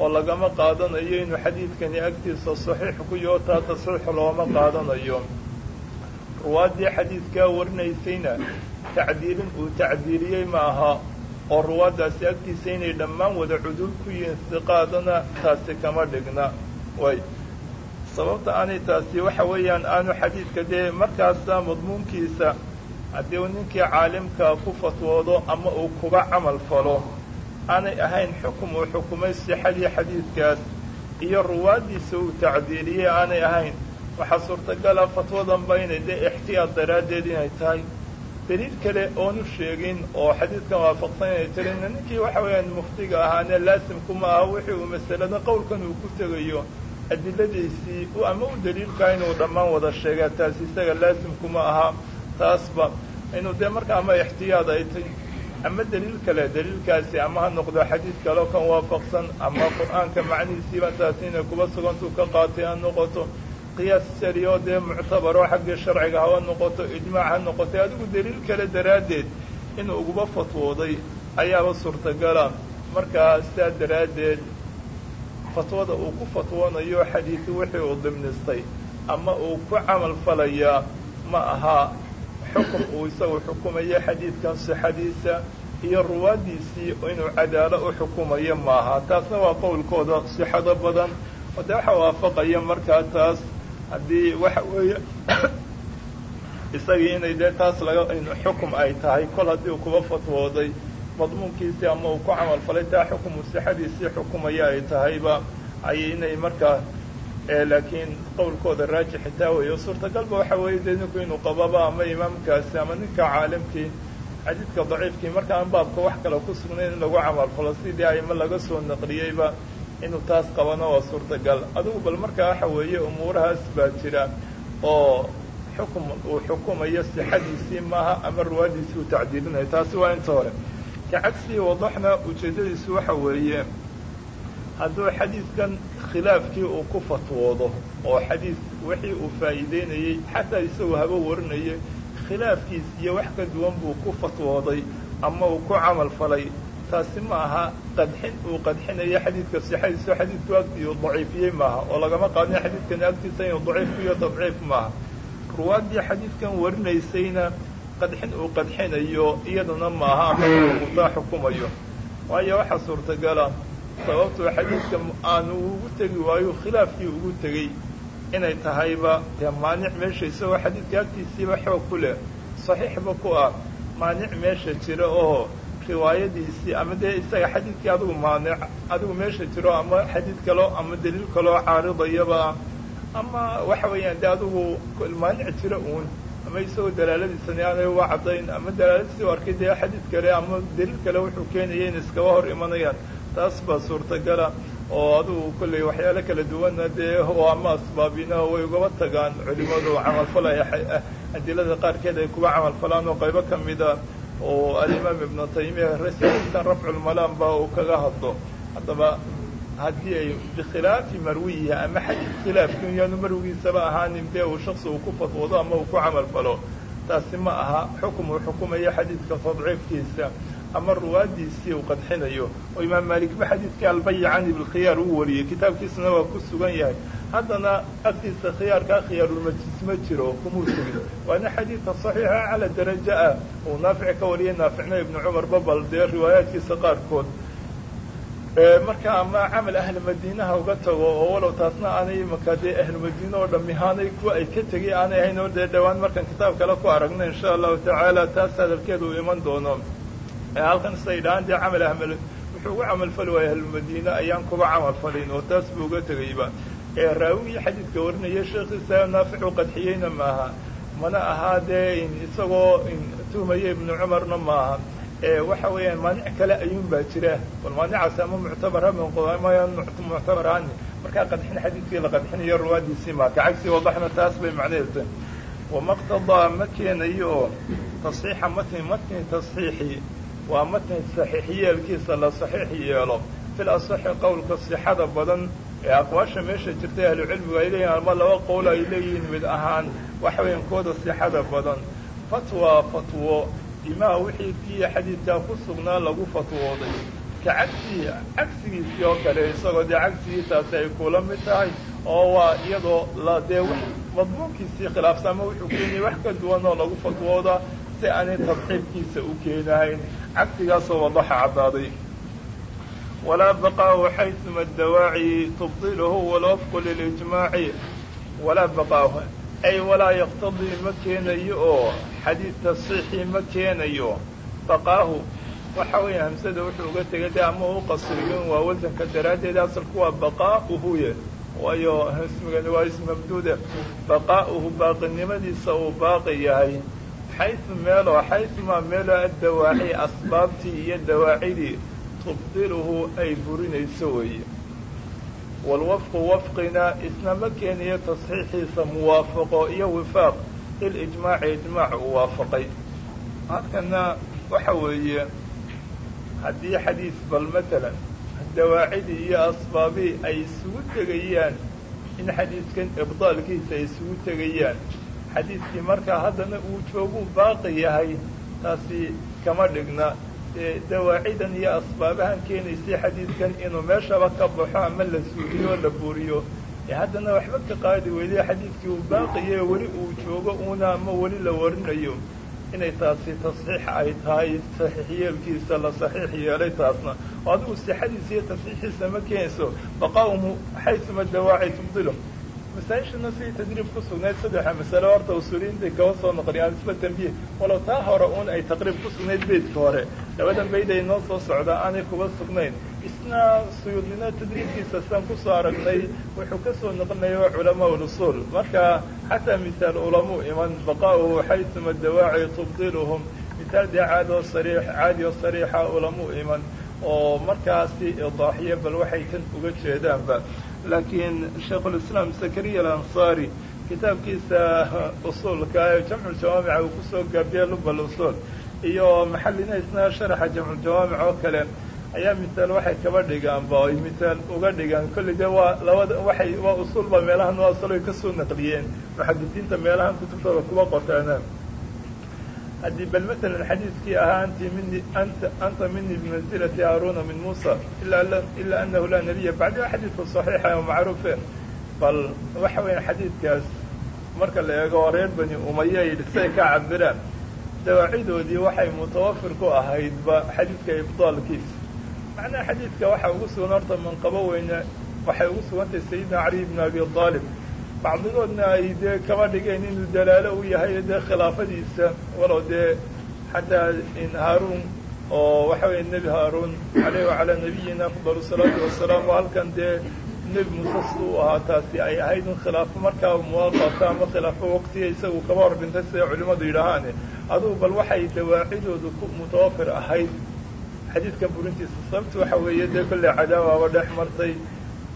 oo lagama qaadanayo inuu xadiidkani agtiisa saxiix ku yaho taa tasxiix looma qaadanayo ruwaaddii xadiidkaa warinaysayna tacdiilin uu tacdiiliyey ma aha oo ruwaaddaasi agtiisa inay dhammaan wada cuduul ku yihiin siqaadana taasi kama dhigna. Way. Sababta aanay taasi waxa weeyaan aanu xadiidka dee markaasa madmuunkiisa haddii uu ninkii caalimkaa ku fatwoodo ama uu kuba camal falo aanay ahayn xukum uu xukumay sixadii xadiidkaas iyo ruwaaddiisa uu tacdiiliyey aanay ahayn waxaa suurtagala fatwadanba inay dee ixtiyaad daraaddeed inay tahay. Daliil kale oonu sheegin oo xadiidkan waafaqsan inay tirin ninkii waxa weeyaan muftiga ahaane laasimkuma aha wixii uu masalada qowlkan uu ku tegayo adiladiisii ama u daliilkaa inuu dhammaan wada sheegaa taasi isaga laasimkuma aha taasba inuu dee marka ama ixtiyaad ay tay ama daliil kale daliilkaasi ama ha noqdo xadiid kaleo kan waafaqsan ama qur'aanka macnihiisiiba taasi inay kuba sugantuu ka qaatay ha noqoto qiyaas sariyo dee muctabaro xaggii sharciga haba noqoto ijmaac ha noqotay adigu daliil kale daraaddeed inuu uguba fatwooday ayaaba suurtagala. Markaa sidaa daraaddeed fatwada uu ku fatwoonayo xadiidi wixii uu dimnistay ama uu ku camal falayaa ma aha xukum uu isagu xukumayo xadiidkan sixadiisa iyo ruwaaddiisii inuu cadaalo u xukumayo maaha. Taasna waa qowlkooda sixado badan. Oo dee waxa waafaqaya markaa taas haddii waxa weeye isagii inay dee taas laga xukum ay tahay kol haddii uu kuba fatwooday madmuunkiisii ama uu ku camal falay taa xukumu sixadiisii xukumaya ay tahayba ay inay markaa laakiin qowlkooda raajixi taa weeyo. Suurtagalba waxa weeye dee ninku inuu qababa ama imaamkaasi ama ninka caalimkii xadiidka daciifkii marka aan baabka wax kale ku sugnayn in lagu camal falo sidii ayma laga soo naqliyeyba inuu taas qabano waa suurtagal. Adigu bal markaa waxa weeye umuurahaas baa jira oo xukum uu xukumayo sixadiisii maaha ama ruwaadiisii uu tacdiilinayo. Taasi waa inta hore. Ka cagsii wadaxna ujeeddadiisu waxa weeye hadduu xadiidkan khilaafkii uu ku fatwoodo oo xadiid wixii uu faa'iideynayey xataa isagoo haba warinayay khilaafkiis iyo wax ka duwan buu ku fatwooday ama uu ku camal falay taasi ma aha qadxin uu qadxinayo xadiidka sixadiiso xadiidku agtii daciifiyey maaha oo lagama qaadin xadiidkan agtiisa inuu daciif iyo tadciif maaha. Ruwaaddii xadiidkan warinaysayna qadxin uu qadxinayo iyaduna maaha ama xukumayo. Waayo waxaa suurtagala sababtuu xadiidka aanu ugu tegi waayo khilaafkii ugu tegey inay tahayba dee maanic meesha isagoo xadiidka agtiisiiba xoog ku leh. Saxiixba ku ah maanic meesha jira oo riwaayadiisii ama dee isaga xadiidkii adigu maanic adigu meesha jiro ama xadiid kaloo ama daliil kaloo caaridayaba ama waxa weeyaan dee adigu maanic jira uun ama isagoo dalaaladiisani aanay uga caddayn ama dalaaladiisii u arkay dee xadiid kale ama daliil kale wuxuu keenaya in iskaba hor imanayaan. Taas baa suurtagala oo adugu kolley waxyaalo kala duwanna dee oo ama asbaabina way ugaba tagaan culimadu camalfalaya adilada qaarkeed ay kuga camalfalaan oo qaybo ka mida oo alimaam ibnu taymiya rasan rafculmalaan ba uu kaga hadlo. Haddaba haddii ay bikhilaafi marwiyihi ama xadiid khilaafki yaanu marwigiisaba ahaanin dee uu shaksi uu ku fatwoodo ama uu ku camal falo. Taasi ma aha xukum uu xadiidka tadciifkiisa ama ruwaadiisii uu qadxinayo. Oo imaam maalikba xadiidkii albayicani bilkhiyaar uu wariyey. Kitaabkiisuna waa ku sugan yahay haddana agtiisa khiyaarkaa khiyaarulmajlis ma jiro kumuu tegin waana xadiidka saxiixa cala daraja ah uu naafic ka wariyay naaficna ibnu cumar babal dee riwaayaadkiisa qaarkood. Marka ama camal ahlu madiinaha uga tago oo walow taasna aanay imaka dee ahlu madiine oo dhami haanay kuwa ay ka tegay aanay ahayn oo dee dhowaan markaan kitaab kale ku aragno insha allahu tacaala taas hadalkeeda uu iman doono. Halkan siday dhahaan dee camal ahmel wuxuu ugu camalfali waaya ahlumadiine ayaan kuba camalfalin oo taas buu uga tegayba ee raawigii xadiidka warinaya sheekhiisa naaficu qadxiyeyna maaha. Mana ahaa dee isagoo tuhmaya ibnu cumarna maaha. Waxa weeyaan maanic kale ayuun baa jira. Bal maanicaasi ama muctabara muctabaraani markaa qadxin xadiidkii la qadxinayo ruwaadiisii maaka cagsi wadaxna taas bay macnaheedta wamaqtadaa ma keenayo tasxiixa matni matni tasxiixi waa matni saxiix la saxiix yeelo. Fil asaxi qowlka sixada badan ee aqwaasha meesha jirtay ahlucilmigu ay leeyihiin ama laba qowl ay leeyihiin mid ahaan waxa weeyaan kooda sixada badan. Fatwa fatwo. Bimaa wixii kii xadiidkaa ku sugnaa lagu fatwooday. Ka cagsihi cagsigiisii oo kale isagoo dee cagsigiisaasi ay kula mid tahay oo waa iyadoo la dee madmuunkiisii khilaafsan ama wuxuu keenayay wax ka duwan oo lagu fatwooda si aanay tadxiibkiisa u keenahayn. Cagsigaasoo wadaxa caddaaday walaa baqaahu xaysuma dawaaci tubdiluhu walwafqu lilijmaaci walaa baqaahu ay walaa yaqtadii ma keenayo oo xadiid tasxiixii ma keenayo baqaahu waxa weeye hamsada wuxuu uga tegay de ama u qasriyon waa wasanka daraaddeed asalku waa baqaa'uhuye waayo ismigani waa ism mabduude baqaa'uhu baaqinimadiisa uu baaqi yahay xaysu meeloo xaysumaa meeloo addawaaci asbaabtii iyo dawaacidii tubdiluhu ay burinayso weeye. Walwafqu wafqina isna ma keeniyo tasxiixiisa muwaafaqo iyo wifaaq lilijmaaci ijmaac uu waafaqay. Halkana waxa weeye haddii xadiis bal matalan dawaacidii iyo asbaabii ay isugu tegayaan in xadiidkan ibdaalkiisa ay isugu tegayaan. Xadiidkii markaa haddana uu jooguu baaqi yahay taasi kama dhigna dawaacidan iyo asbaabahan keenaysay xadiidkan inuu meeshaba ka baxo ama la suuliyo o la buriyo ee haddana waxba ka qaadi weyday xadiidkii uu baaqiye weli uu joogo uuna ama weli la warinayo. Inay taasi tasxiix ay tahay saxiix yeelkiisa la saxiix yeelay taasna. Oo adigu sixadiisa iyo tasxiixiisa ma keenayso baqaaumu xaysuma dawaaci tubdilo masaa-ishana sidii tadriib ku sugnayd saddexa masale horta usuuliyiintay kaba soo noqonayaan isba tambiih walow taa hore un ay taqriib ku sugnayd beydka hore labadan bayd ay noo soo socdaa aanay kuba sugnayn isna suyuudnina tadriibkiisa sidan ku soo aragnay wuxuu ka soo noqonaya culamaa usuul marka xataa misaal ulamuu iman baqaa'uhu xaysuma dawaaci tubdiluhum. Misaal dee caadi oo sariix caadi oo sariixa ulamuu iman oo markaasi idaaxiya bal waxay kan uga jeedaanba. Laakiin shaykhulislaam zakariya alansaari kitaabkiisa usuulka jamculjawaamica uu ku soo gaabiye lubal usuul iyo maxallina sharaxa jamculjawaamic oo kale ayaa misaal waxay kaba dhigaan ba ay misaal uga dhigaan. Kolli waa labada waxay waa usuulba meelahan asaloy ka soo naqliyeen. Muxadisiinta meelahan kutubtooda kuba qortaana haddii bal matalan xadiidkii ahaa anta mini bimansilati haaruna min muusa ilaa anahu laa nabiya bacdi waa xadiidku saxiixa oo macruufe bal waxa weya xadiidkaas marka la eego reer bani umaya ay say ka cabiraan dawaacidoodii waxay mutawafir ku ahaydba xadiidka ibdaalkiisa macnaha xadiidka waxaa ugu sugan horta manqabo weyne waxay ugu sugantahay sayidina cali bn abi aalib bacdigoodna ay dee kaba dhigeen inuu dalaalo u yahay dee khilaafadiisa walow dee xataa in haaruun oo waxa weeye nebi haaruun caleyh wacalaa nabiyina afdal salaatu wasalaam oo halkan dee nebi muuse si u ahaa taasi ay ahayd in khilaafo markaa muwaaqata ama khilaafo waqtiga isagu kaba hor siday culimmadu yidhaahaane adugu bal waxay dawaacidoodu ku mutawafir ahayd xadiidkan burintiisa sababta waxa weeye dee kolley cadaawaaba dhex martay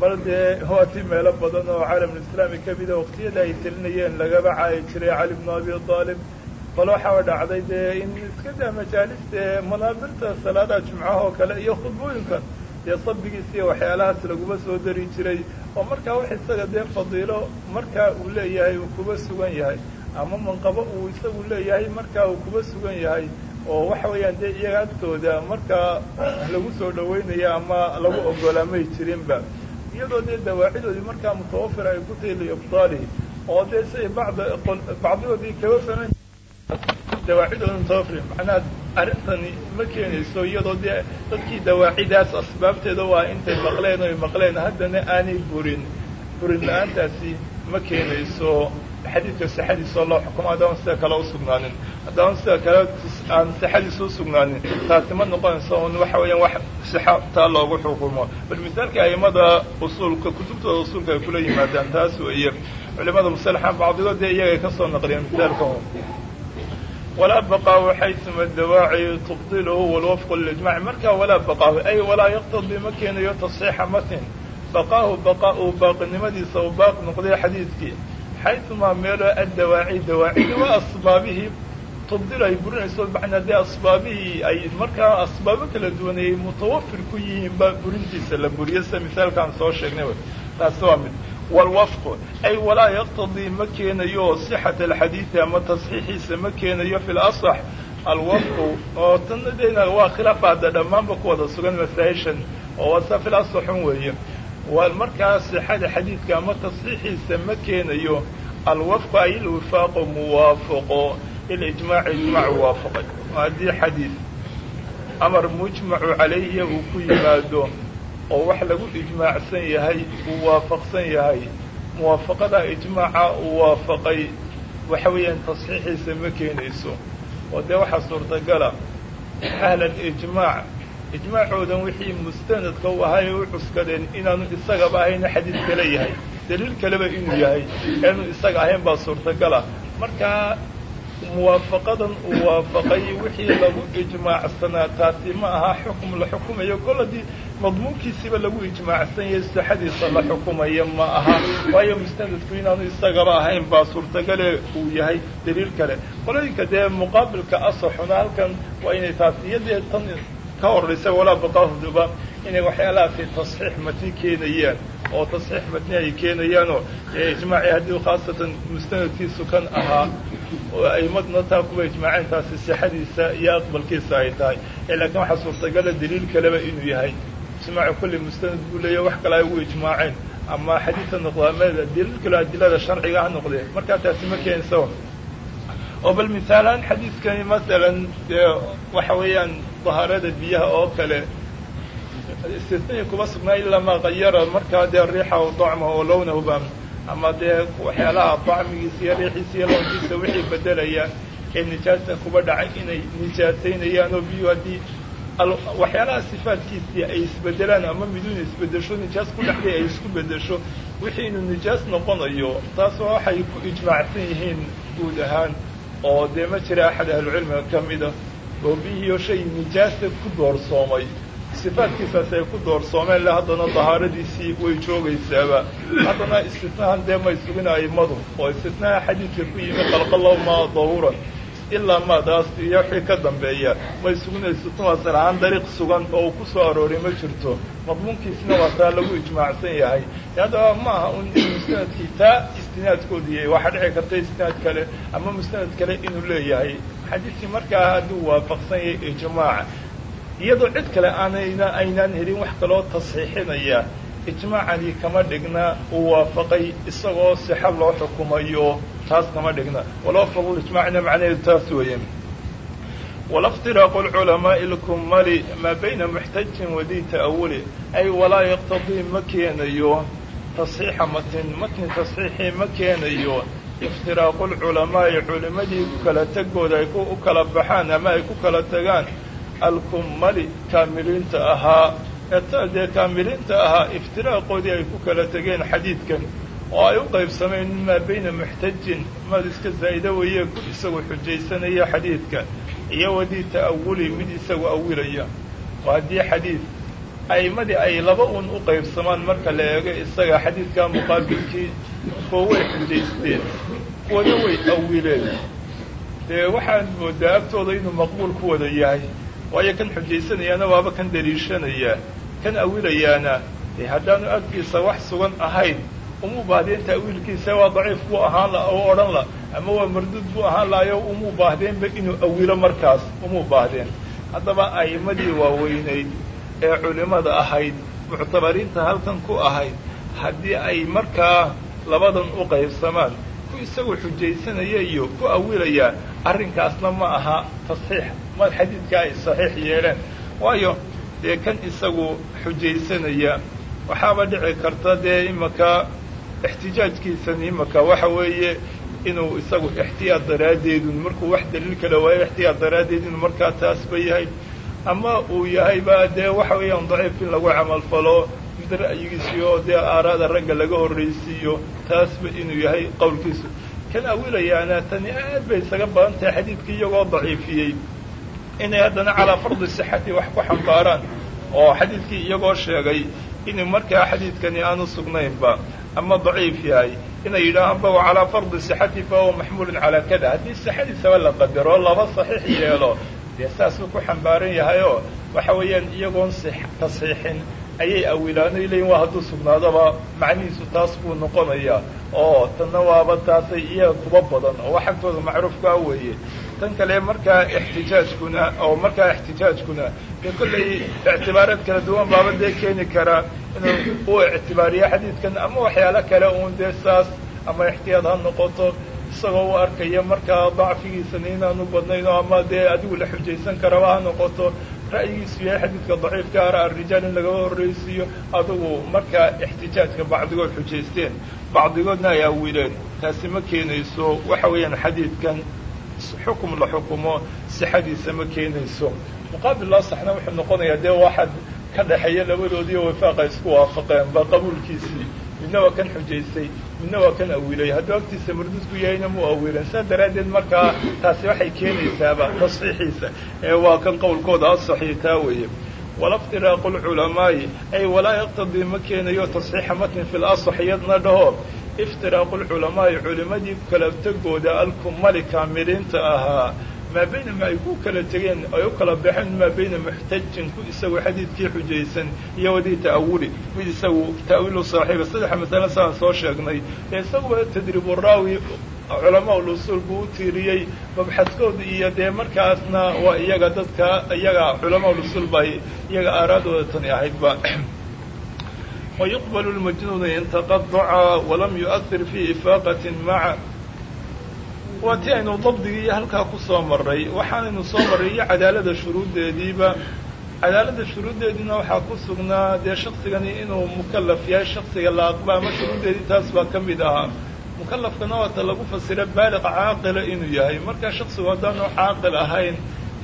bal dee waati meelo badan oo caalamulislaami kamida waqtiyada ay telinayeen lagaba caayi jiray cali bnu abi aalib bal waxaa dhacday dee in iska daa majaalista manaabirta salaadaha jumcaha oo kale iyo khudbooyinkan dee sabigiisa iyo waxyaalahaas laguma soo dari jiray. Oo markaa wax isaga dee fadiilo markaa uu leeyahay uu kuba sugan yahay. Ama manqabo uu isagu leeyahay markaa uu kuba sugan yahay. Oo waxa weeyaan dee iyaga agtooda markaa lagu soo dhaweynaya ama lagu ogolaa may jirinba iyadoo dee dawaacidoodii markaa mutawafir ay ku tahi liibtaalihi oo dee siay bacdigoodii kaba fanan dawaacidooda mutawafir macnaha arrintani ma keenayso iyadoo dee dadkii dawaacidaas asbaabteeda waa intay maqleen oy maqleen haddana aanay burin. Burin la'aantaasi ma keenayso xadiidka sixadiisoo loo xukumo haddaan sida kale usugnaanin haddaan sida kale aan sixadiisa usugnaanin taasi ma noqonayso un waxa weeyaan wax sixa taa loogu xukumo. Bal misaalka aimada usuulka kutubtooda usuulka ay kula yimaadaan taas weeye. Culimada musalaxa bacdigood dee iyagay ka soo naqliyeen misaalka walaa baqaahu xaysuma dawaaci tubdiluhu walwafqu lilijmaci markaa walaa baqaahu ay walaa yaqtadii ma keenayo tasxiixa matin baqaahu baqa uu baaqinimadiisa uu baaq noqday xadiidkii xaysumaa meelo addawaaci dawaacidi waa asbaabihii tubdil ay burinayso macnaa dee asbaabihii ay markaa asbaabo kala duwan ay mutawafir ku yihiin ba burintiisa la buriyo sida misaalkaan soo sheegnay taasi waa mid walwafqu ay walaa yaqtadii ma keenayo sixata alxadiidi ama tasxiixiisa ma keenayo fi lasax alwafqu oo tanadeyna waa khilaafa hadda dhammaanba ku wada sugan masaa-ishan oo wasa fil asaxun weeye markaa sixada xadiidka ama tasxiixiisa ma keenayo alwafqu ay ilwifaaqu muwaafaqo ilijmaaci ijmaac waafaqay. Haddii xadiid amar mujmacu calayhiya uu ku yimaado oo wax lagu ijmaacsan yahay uu waafaqsan yahay muwaafaqada ijmaaca uu waafaqay waxa weeyaan tasxiixiisa ma keenayso. Oo dee waxaa suurtagala ahla alijmaac ijmaacoodan wixii mustanadka u ahaa ee u cuskadeen inaanu isagaba ahayna xadiid kale yahay. Daliil kaleba inuu yahay eanu isaga ahayn baa suurtagala. Markaa muwaafaqadan uu waafaqay wixii lagu ijmaacsanaa taasi ma aha xukum la xukumayo kol haddii madmuunkiisiba lagu ijmaacsan yahay sixadiisa la xukumaya ma aha. Waayo mustanadku inaanu isagaba ahayn baa suurtagale uu yahay daliil kale. Qolooyinka dee muqaabilka asaxuna halkan waa inay taasi iyadee tan ka horaysa walaa baqaahuduba inay waxyaalahaasi tasxiix matni keenayaan oo tasxiix matni ay keenayaanoo ijmaaci haddii khaasatan mustanadkiisu kan ahaa oo aimadna taa kuwa ijmaaceen taasi sixadiisa iyo aqbalkiisa ay tahay. Laakiin waxaa suurtagala daliil kaleba inuu yahay. Ijmaacu kulli mustanad buu leeyahy wax kale ay ugu ijmaaceen ama xadiidka noqdo ama daliil kale adilada sharciga ha noqdee markaa taasi ma keenaysa oo bal misaalaan xadiidkani masalan waxa weeyaan dahaarada biyaha oo kale istisnai kuma sugnaa ilaa maa kayara markaa dee riixa o dacmaha oo lownahba ama dee waxyaalaha dacmigiisa iyo riixiisa iyo lownkiisa wixii bedelaya ee nijaasa kuba dhacay inay nijaasaynayaan oo biyu haddii waxyaalaha sifaadkiisii ay isbedelaan ama miduna isbedesho nijaas ku dhexday ay isku bedesho wixii inuu nijaas noqonayo taas waxay ku ijmaacsan yihiin guud ahaan oo dee ma jira axad ahlucilmiga ka mida oo biyihiio shay nijaasa ku doorsoomay sifaadkiisaas ku doorsoomeen le haddana dahaaradiisii way joogaysaaba haddana istisnahan dee may sugin aimadu oo istisnaha xadiidka ku yimi qalqalow maa ilaa maadaas iyo wixii ka dambeeya may suginayso tumaasal ahaan dariiq sugan oo ku soo arooray ma jirto madmuunkiisna waa taa lagu ijmaacsan yahay haddaba ma un in mustanadkii taa istinaadkoodii waxaa dhici karta istinaad kale ama mustanad kale inuu leeyahay xadiidkii markaa hadduu waafaqsan yahay ijmaaca iyadoo cid kale aanayna aynaan helin wax kaloo tasxiixinaya ijmaacani kama dhigna uu waafaqay isagoo sixa loo xukumayo taas kama dhigna. Waloo fadl ijmaacina macnaheedu taas weeye walaftiraqu lculamaa'i lkumali maa bayna muxtajin wadii ta'awuli ay walaa yaqtadii ma keenayo tasxiixa matin matin tasxiixii ma keenayo iftiraaqu lculamaa'i culimadii kala tegooda ay u kala baxaan ama ay ku kala tagaan alkumali kaamiliinta ahaa dee kaamiliinta ahaa iftiraaqoodii ay ku kala tegeen xadiidkan oo ay u qaybsameen maa bayna muxtajin mad iska zaa'ida weeye ku isagu xujaysanaya xadiidka iyo wadii ta'awuli mid isagu awilaya oo haddii xadiid a'immadii ay laba un u qaybsamaan marka la eego isaga xadiidkaa muqaabilkii kuwa way xujaysteen kuwana way awileen dee waxaan moodaa agtooda inuu maqbuul ku wada yahay waayo kan xujaysanayaana waaba kan daliishanaya kan awilayaana. Dee haddaanu agtiisa wax sugan ahayn umuu baahdeen ta'wiilkiisa waa daciif buu ahaan la oo odhan la ama waa marduud buu ahaan lahayo umuu baahdeenba inuu awilo markaas umuu baahdeen. Haddaba a'immadii waaweynayd ee culimmada ahayd muctabariinta halkan ku ahayd haddii ay markaa labadan u qaybsamaan ku isagu xujaysanaya iyo ku awilaya arrinkaasna ma aha tasxiix ma xadiidka ay saxiix yeeleen. Waayo dee kan isagu xujaysanaya waxaaba dhici karta dee imaka ixtijaajkiisani imaka waxa weeye inuu isagu ixtiyaad daraaddeedun markuu wax daliil kala waayo ixtiyaad daraaddeed inuu markaa taasba yahay ama uu yahayba dee waxa weeyaan daciif in lagu camalfalo oo dee aaraada ragga laga horraysiiyo taasba inuu yahay qowlkiisu kan awilayaana tani aad bay isaga badan tahay xadiidkii iyagoo daciifiyey. Inay haddana calaa fardi sixati wax ku xambaaraan oo xadiidkii iyagoo sheegay inuu markaa xadiidkani aanu sugnaynba ama daciif yahay. Inay yidhaahaanba wa calaa fardi sixati fa huwa maxmuulun calaa kada. Haddii sixadiisaba la qadaro laba saxiix yeelo dee saasuu ku xambaaran yahayoo waxa weeyaan iyagoon tasxiixin ayay awilaanay leeyiin waa hadduu sugnaadoba macnihiisu taas buu noqonayaa oo tanna waaba taasay iyaga kuba badan oo wax agtooda macruufkaa weeye. Tan kale markaa ixtijaajkuna oo markaa ixtijaajkuna dee kollay kala duwan baaba dee keeni karaa inuu uu ictibaariyo xadiidkan ama waxyaalo kale uun dee saas ama ixtiyaad ha noqoto isagoo u arkaya markaa dacfigiisana inaanu badnayn oo ama dee adigu la xujaysan karaba ha noqoto ra'yigiisu yahay xadiidka daciifka ara arijaal in lagaba horraysiiyo adugu markaa ixtijaajka bacdigood xujaysteen bacdigoodna ay awileen taasi ma keenayso waxa weeyaan xadiidkan xukum la xukumo sixadiisa ma keenayso. Muqaabil loo saxna wuxuu noqonayaa dee waxaad ka dhexeeya labadoodiiyo wifaaqa isku waafaqeen ba qabuulkiisii. Midna waa kan xujaystay midna waa kan awilay. Hadduu agtiisa mardudku yahayna mu awilan saas daraaddeed markaa taasi waxay keenaysaaba tasxiixiisa. Ee waa kan qowlkooda asaxiix taa weeye. Walaftiraqu lculamaa'i ay walaa yaqtadii ma keenayo tasxiixa matn fi lasax iyadna dhaho. Iftiraaqu lculamaa'i culimadii kala tegooda alkumali kaamiliinta ahaa maa bayna ma ay ku kala tegeen ay u kala baxeen maa bayna muxtajin ku isagu xadiidkii xujaysan iyo wadii ta'awuli mid isagu ta'wiilu saaxiiba saddexa masale saan soo sheegnay ee isaguba tadriibu raawi culamaa ulusuul buu u tiiriyey mabxadkooda iyo dee markaasna waa iyaga dadka iyaga culamaa ulusuul bay iyaga aaraadooda tani ahaydba wayuqbalu lmajnuunu in walam yu'ahir fii ifaaqatin maca waa ti aynu dabdigii halkaa ku soo marray waxaanaynu soo marray iyo cadaalada shuruuddeediiba. Cadaalada shuruuddeediina waxaa ku sugnaa dee shaksigani inuu mukallaf yahay shaksiga la aqba ama shuruuddeedii taas baa ka mid ahaa. Mukallafkana waata lagu fasira baaliq caaqila inuu yahay. Markaa shaksigu haddaanu caaqil ahayn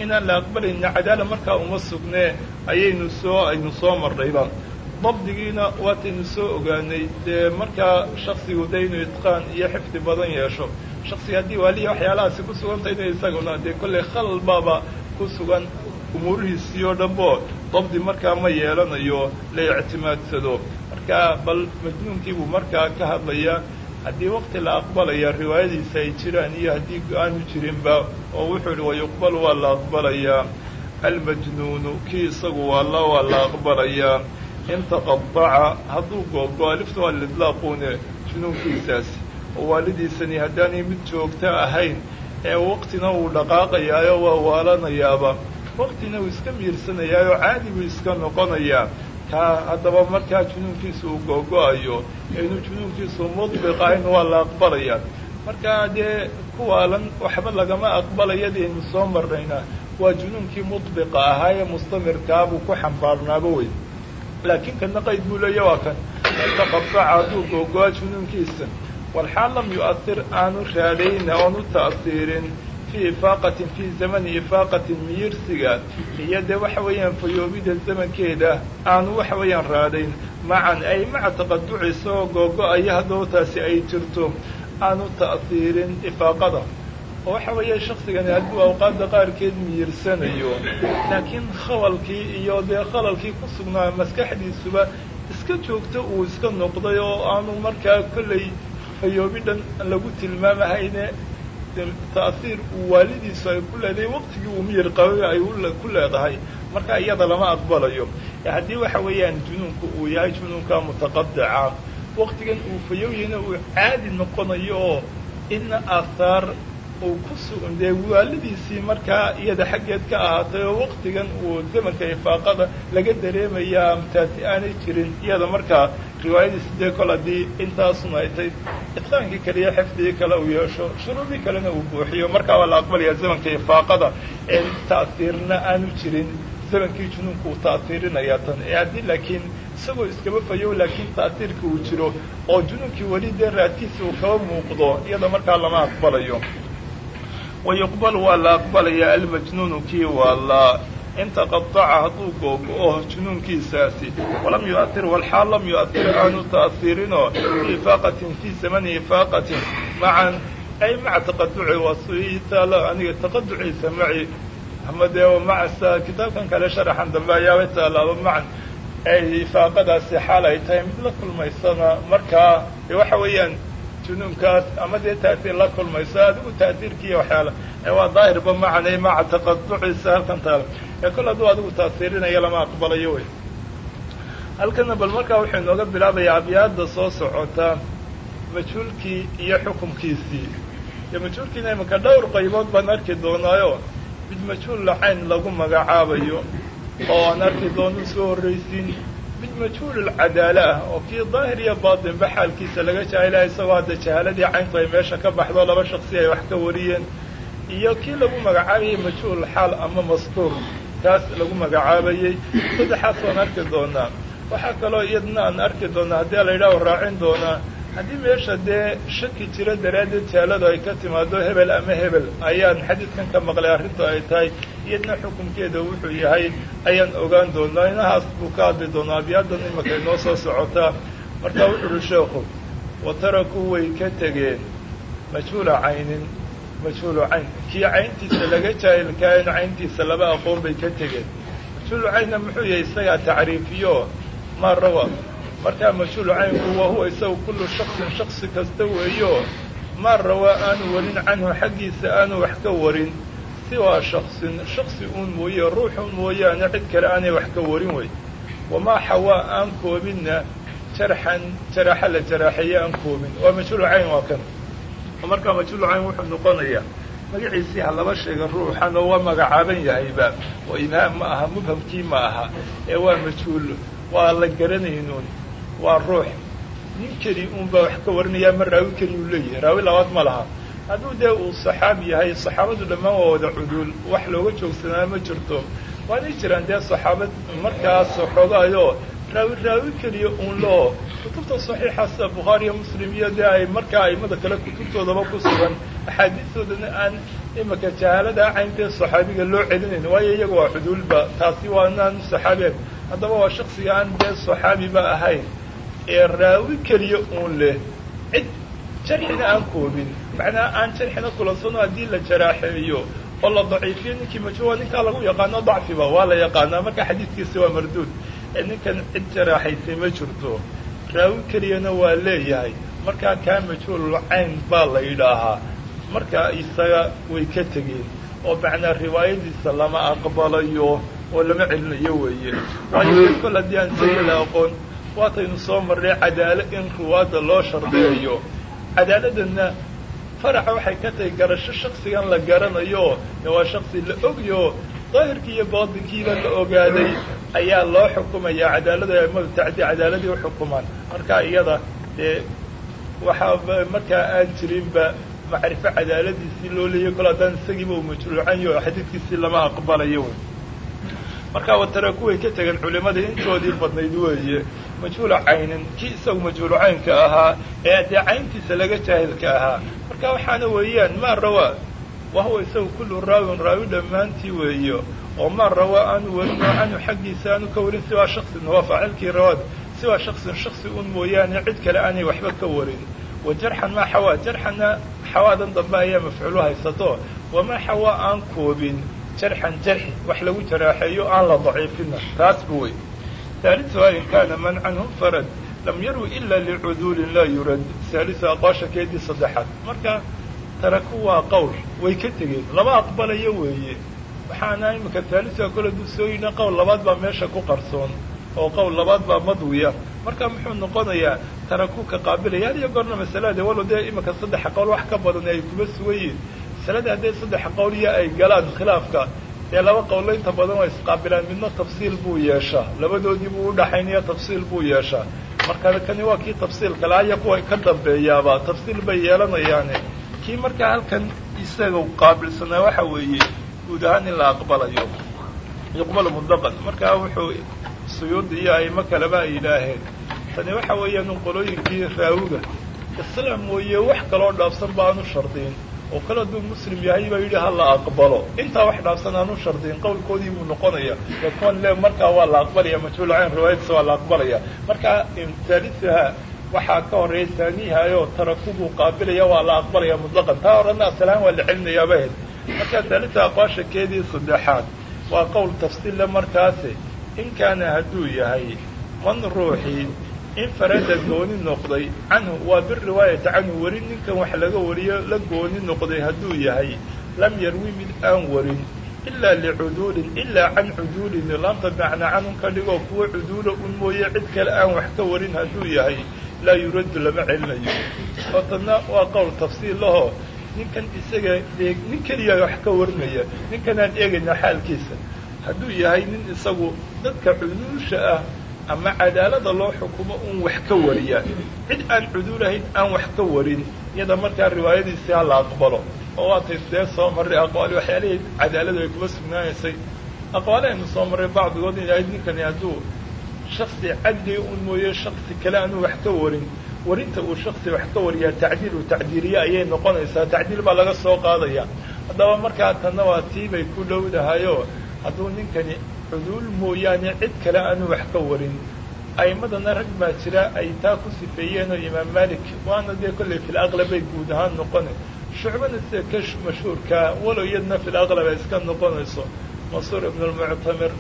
inaan la aqbalayna cadaala markaa uma sugnee ayaynu soo aynu soo marrayba. Dabdigiina waataynu soo ogaanay dee markaa shaksigu de inuu itqaan iyo xifdi badan yeesho shaksiga haddii waaliya waxyaalahaasi ku sugantay inu isaguna dee kollay khalal baaba ku sugan umuurihiisii oo dhanbo dabdi markaa ma yeelanayo la ictimaadsado. Markaa bal majnuunkii buu markaa ka hadlayaa haddii waqti la aqbalaya riwaayadiisa ay jiraan iyo haddii aanu jirinba oo wuxuu ihi wayuqbalu waa la aqbalayaa almajnuunu kii isagu waalla waa la aqbalayaa in taqadaca hadduu googo alifta waa lidlaaquune junuunkiisaasi waalidiisani haddaanay mid joogto ahayn ee waqtina uu dhaqaaqayaayo waa waalanayaaba. Waqtina uu iska miirsanayaayo caadi buu iska noqonayaa. Kaa haddaba markaa junuunkiisu uu googo-ayo inuu junuunkiisu mudbiq ahayn waa la aqbalayaa markaa dee kuwaalan waxba lagama aqbalayadaynu soo marnayna waa junuunkii mudbiqa ahaa ee mustamirkaabuu ku xambaarnaaba wey laakiin kana qayd buu leeya waa kan. Taqabaca hadduu googo-a junuunkiisa walxaal lam yu'ahir aanu raadayna oonu ta'siirin fii ifaaqatin fii zamani ifaaqatin miyirsiga iyo dee waxa weeyaan fayoobida zamankeeda aanu waxa weeyaan raadayn macan ay maca taqaduci isagoo googo-aya haddoo taasi ay jirto aanu ta'siirin ifaaqada oo waxa weeye shaksigani hadduu awqaadda qaarkeed miyirsanayo laakiin khabalkii iyo dee khalalkii ku sugnaa maskaxdiisuba iska joogto uu iska noqday oo aanu markaa kollay fayoobi dhan lagu tilmaamahayne ta'siir uu waalidiisu ku leedahay waqtigii uu miyir qabay ay ku leedahay. Marka iyada lama aqbalayo. Haddii waxa weeyaan junuunku uu yahay junuunka mutaqadica waqtigan uu fayowyana uu caadi noqonayo oo ina uu ku sugan dee waalidiisii markaa iyada xaggeed ka ahaatay oo waqtigan uu zamanka ifaaqada laga dareemayaa taasi aanay jirin. Iyada markaa riwaayadiisi dee kol haddii intaasuna ay tayd itqaankii kaliya xifdigii kale uu yeesho shuruudii kalena uu buuxiyo. Markaa la aqbalayaa zamanka ifaaqada ee ta'siirna aanu jirin zamankii junuunka uu ta'siirinayaa tan. Ee haddii laakiin isagoo iskaba fayow laakiin ta'siirka uu jiro oo junuunkii weli dee raadkiisa uu kaba muuqdo iyada markaa lama aqbalayo. Wayuqbal waa la aqbalayaa almajnuunu kii waa la intaqadaca hadduu googo-o junuunkiisaasi walam yu'ahir walxaal lam yu'ahir aanu ta'siirinoo fii fii zamani ifaaqatin macan ay maca taqaduci wasiitaalo aniga taqaduciisa maci ama dee macasa kitaabkan kale sharaxan dambe ayaaba taalaaba macan ay ifaaqadaasi xaal ay tahay mid la kulmaysana markaa waxa weeyaan junuunkaas ama dee ta'siir la kulmayso adigu ta'siirkiiyo waxyaala waa daahirba macanay maca taqaduciisa halkan taala. Ee kol hadduu adigu ta'siirinaya lama aqbalayo wey. Halkana bal markaa wuxuu inooga bilaabayaa abyaada soo socota majhuulkii iyo xukumkiisii. Iyo majhuulkiina imanka dhowr qaybood baan arki doonaayo mid majhuul lacayn lagu magacaabayo oo aan arki doono soo horraysiin mid majhuululcadaala ah oo kii daahir iyo baatinba xaalkiisa laga jaahilaya isagoo hadda jahaaladii cayntu ay meesha ka baxdo laba shaksi ay wax ka wariyeen iyo kii lagu magacaabayay majhuul xaal ama mastuur kaas lagu magacaabayey saddexaas waan arki doonaa. Waxaa kaloo iyadna aan arki doonaa haddii la yidhaho raacin doonaa haddii meesha dee shaki jiro daraaddeed jaaladu ay ka timaado hebel ama hebel ayaan xadiidkan ka maqlay arrintu ay tahay iyadna xukunkeeda wuxuu yahay ayaan ogaan doonaa inahaas buu ka hadli doonaa abiyaadan imaka inoo soo socotaa. Marka wuxu uhi sheekhu wa tarakuu way ka tegeen majhuula caynin majhuulu cayn. Kii cayntiisa laga jaahilkaayan cayntiisa laba aqoon bay ka tegeen. Majhuulu caynna muxuu yahay isagaa tacriifiyo? Maa rawa markaa majhuulu caynku wa huwa isagu kullu shaksin shaksi kasta weeyo maa rawaa aanu warin canhu xaggiisa aanu wax ka warin. Siwaa shaksin shaksi uun mooye ruuxun mooyaane cid kale aanay wax ka warin wey. Wamaa xawaa aan koobinna jarxan jaraxa la jaraaxeeye aan koobin waa majhuulu cayn waa kan. Markaa majhuulu cayn wuxuu noqonayaa magaciisii ha laba sheega ruuxan oo waa magacaaban yahayba. Oo ibhaam ma aha mubhamkii ma aha. Ee waa majhuul waa la garanaynuun waa ruux. Nin keli uunbaa wax ka warinaya ma raawi keli uu leeyahay. Raawi labaad ma laha. Hadduu dee uu saxaabi yahay saxaabadu dhammaan waa wada cuduul. Wax looga joogsanaa ma jirto. Waanay jiraan dee saxaabad markaas xoogaayoo raawi raawi keliya uun loo. Kutubta saxiixa sida bukhaari iyo muslim iyo dee ay markaa aimada kale kutubtoodaba ku sugan axaadiistoodana aan imaka jahaalada cayntee saxaabiga loo celinayn. Waayo iyaga waa cuduulba taasi waa inaan saxaabeen. Haddaba waa shaksiga aan dee saxaabiba ahayn ee raawi keliya uun leh. Cid jarxina aan koobin macnaha aan jarxina kulansano haddii la jaraaxeeyo oo la daciifiyo ninkii majhuwa ninkaa lagu yaqaano dacfiba waa la yaqaanaa. Marka xadiidkiisa waa marduud. Ninkan cid jaraaxaysay ma jirto. Raawi keliyana waa leeyahay. Markaa kaa majhuul cayn baa la yidhaahaa. Markaa isaga way ka tegeen. Oo macnaa riwaayadiisa lama aqbalayo oo lama celinayo weeye. Waayo kol haddii aan sayada aqoon waataynu soo marnay cadaalo in ruwaadda loo shardiyayo cadaaladana faraxa waxay ka tahay garasho shaksigan la garanayo waa shaksi la ogyo daahirkii iyo baatinkiiba la ogaaday ayaa loo xukumayaa cadaalada aimadu tacdi cadaaladii uxukumaan marka iyada dee waxaa markaa aan jirinba macrifo cadaaladiisii loo leeyay kol haddaan isagiiba uu majruucanyo xadiidkiisii lama aqbalayo. Wey marka watara kuway ka tegeen culimadii intoodii badnayd weeye majhuula caynin kii isagu majhuulu caynka ahaa ee dee cayntiisa laga jaahilka ahaa. Marka waxaana weeyaan maa rawaa wahuwa isagu kullu raawin raawi dhammaantii weeyo. Oo maa rawaa aanu warin oo canhu xaggiisa aanu ka warin siwaa shaksin waa faacilkii rawaad. Siwaa shaksin shaksi un mooyaane cid kale aanay waxba ka warin. Wa jarxan maa xawaa jarxanna xawaadan dambe ayaa mafcuulu haysato. Wamaa xawaa aan koobin jarxan jarxi wax lagu jaraaxeeyo aan la daciifina taas bu wey haaliثuha in kaana man canhu farad lam yarwi ila licuduulin laa yurad haaliثu aqoosha keedii saddexaad marka taraku waa qowl way ka tegeen lama aqbalayo weeye waxaana imika haaliثuha kole dusooyina qowl labaad baa meesha ku qarsoon oo qowl labaad baa madwiya marka muxuu noqonayaa taraku ka qaabilaya had iyo goorna masalada walo dee imika saddexa qowl wax ka badan ay kuma sugan yihin masalada hadday saddex qowliya ay galaan khilaafka dee laba qowlo inta badan waa isqaabilaan. Midna tafsiil buu yeeshaa. Labadoodii buu udhaxaynaya tafsiil buu yeeshaa. Marka kani waa kii tafsiilka laaya kuwa ka dambeeyaaba. Tafsiil bay yeelanayaane. Kii markaa halkan isaga qaabilsanaa waxa weeye guud ahaan in la aqbalayo. Yuqbalu mutlaqan markaa wuxuu suyuudi iyo aimo kaleba ay yidhaaheen. Tani waxa weeyaan qolooyinkii raawiga islaam mooye wax kaloo dhaafsan ba aanu shardiin oo kale hadduu muslim yahay baa yidhi ha la aqbalo. Intaa wax dhaafsan aanu shardiin qowlkoodii buu noqonaya ee kuwan le markaa waa la aqbalaya majhuul cayn riwaayadiisa waa la aqbalaya marka imtaalisiha waxaa ka horreeya saaniihayo taraku buu qaabilaya waa la aqbalaya mutlaqan. Taa horena asalahaan waa la celinayaaba ahayd. Marka taalisa aqwaasha keedii saddexaad waa qowl tafsiille markaasi. In kaana hadduu yahay man ruuxii infarada gooni noqday canhu waa biriwaayati canhu weri ninkan wax laga wariyo la gooni noqday hadduu yahay lam yarwi mid aan warin ilaa licuduulin ilaa can cuduulin laanta macnaa canun ka dhigoo kuwa cuduula un mooye cid kale aan wax ka warin hadduu yahay laa yuraddu lama celinayo. Oo waa qowl tafsiil ninkan isaga nin keliya wax ka warinaya ninkanaan eegayna xaalkiisa. Hadduu yahay nin isagu dadka cuduusha ah ama cadaalada loo xukumo un wax ka wariya. Cid aan cuduulahayn aan wax ka warin. Iyada markaa riwaayadiisii ha la aqbalo. Oo waatay dee soo marray aqwaali waxyaalihii cadaaladu ay kuma sugnaanaysay aqwaalahaynu soo marray bacdigood in ahayd ninkani hadduu shaksi cadliga un mooye shaksi kale aanu wax ka warin. Warinta uu shaksi wax ka wariyaa tacdiil uu tacdiiliye ayay noqonaysaa. Tacdiil baa laga soo qaadaya. Haddaba markaa tanna waa tii bay ku dhowdahayo hadduu ninkani cuduul mooyaane cid kale aanu wax ka warin. A'imadana rag baa jira ay taa ku sifeeyeen oo imaam malik waana dee kollay fil aqlabay guud ahaan noqona shucbana sida ka mashhuurkaa walow iyadna fil aqlab ay iska noqonayso. Mansuur ibnu lmuctamir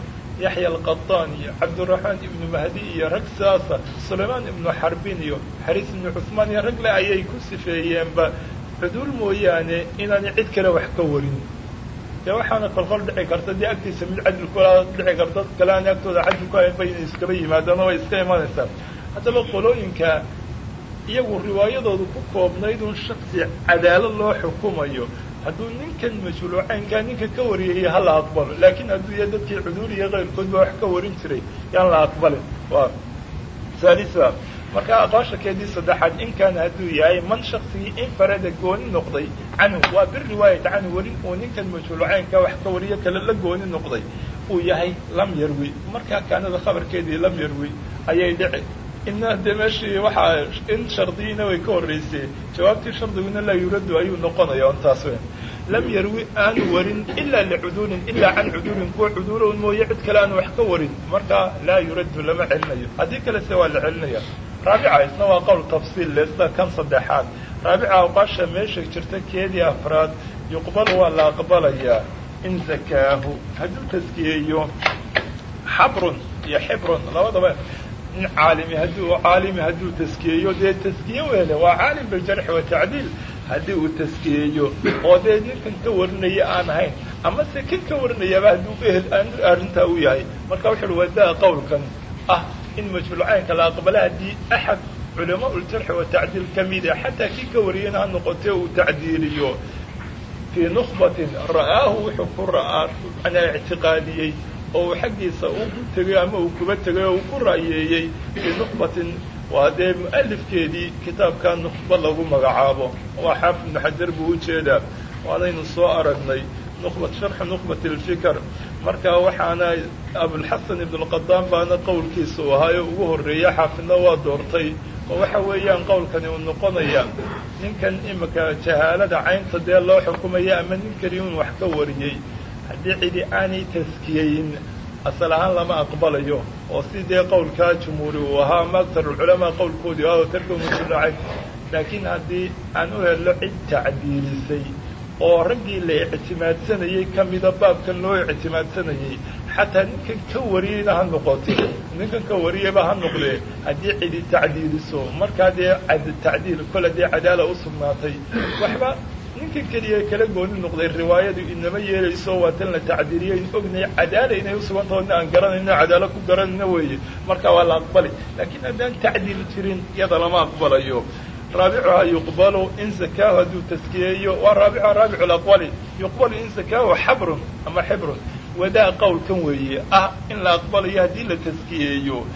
yaxya alqataan iyo cabdiraxmaan ibnu mahdi iyo rag sidaasa sulaymaan ibnu xarbin iyo xariis ibnu cuhmaan iyo rag le ayay ku sifeeyeenba. Cuduul mooyaane inaanay cid kale wax ka warin dee waxaana kolkol dhici karta dee agtiisa mid cadli kula dhici karta dad kale agtooda cadli ku hayn ba inay iskaba yimaadaan oo way iska imanaysaa haddaba qolooyinka iyagu riwaayadoodu ku koobnayd un shaksi cadaalad loo xukumayo. Hadduu ninkan majhuulu caynkaa ninka ka wariyay ha la aqbalo laakiin hadduu yahay dadkii cuduul iyo kayrkood ba wax ka warin jiray yaan la aqbalin. Waa marka aqooshakeedii saddexaad in kaana hadduu yahay man shaksigii infarada gooni noqday canhu waa biriwaayata canhu warin uu ninkan majhuulu caynkaa wax ka wariyo kale la gooni noqday uu yahay lam yarwi. Markaa kaanada khabarkeedii lam yarwi ayay dhici. Ina dee meeshii waxaa in shardiyina way ka horreysay jawaabtii shardiguna laa yuraddu ayuu noqonaya on taas weyn. Lam yarwi aanu warin ilaa licuduulin ilaa can cuduulin kuwa cuduulown mooye cid kale aanu wax ka warin. Markaa laa yuraddu lama celinayo. Haddii kale se waa la celinaya raabica isna waa qowl tafsiil sida kan saddexaad. Raabica awqaasha meesha jirta keedii afraad yuqbalu waa la aqbalayaa in zakaahu hadduu taskiyeeyo xabrun iyo xibrun labadaba in caalimi hadduu caalimi hadduu taskiyeeyo dee taskiye weele waa caalim biljarxi watacdiil haddii uu taskiyeeyo oo dee ninkan ka warinaya aan ahayn ama se kan ka warinayaaba hadduu ehel arrintaa u yahay. Marka wuxu uhi wadaa qowlkan ah in majhuulcaynka la aqbala haddii axad culamaa uljarxi watacdiil ka mida xataa kii ka wariyana ha noqotee uu tacdiiliyo. Fii nukbatin ra'aahu wuxuu ku ra'aa manaa ictiqaadiyey oo uu xaggiisa uu ku tegay ama uu kuba tegay oo uu ku ra'yeeyey. Fii nukbatin waa dee mu'alifkeedii kitaabka nukhba lagu magacaabo. Waa xaafid ibnu xajar buu u jeedaa waanaynu soo aragnay nuqbat sharxu nuqbat alfikr. Marka waxaana abulxasan ibnulqadaan baana qowlkiisa u ahaayo ugu horreeya xaafidna waa doortay. Oo waxa weeyaan qowlkani uu noqonaya ninkan imika jahaalada caynta dee loo xukumaya ama nin keliun wax ka wariyey. Haddii cidi aanay taskiyeyn asal ahaan lama aqbalayo. Oo si dee qowlkaa jumhuuri uu ahaa ama aktarulculamaa qowlkoodii ahao tarka mutulacayn laakiin haddii oo raggii la ictimaadsanayey ka mida baabkan loo ictimaadsanayey xataa ninkan ka wariyeyna ha noqote ninkan ka wariyeyba ha noqdee haddii cidi tacdiiliso markaa dee tacdiil kole dee cadaala u sugnaatay waxba ninkan keliya kala gooni noqday riwaayadu inama yeelayso waa tan la tacdiiliyay in ognay cadaala inay usugantao ina aan garanayno cadaalo ku garanayno weeye. Marka waa la aqbali laakiin haddaan tacdiil jirin iyada lama aqbalayo raabicuha yuqbalu in zakaahu hadduu taskiyeeyo waa raabicuha raabicu laqwali yuqbalu in zakaahu xabrun ama xibrun. Wadaa qowlkan weeye ah in la aqbalayo haddii la taskiyeeyo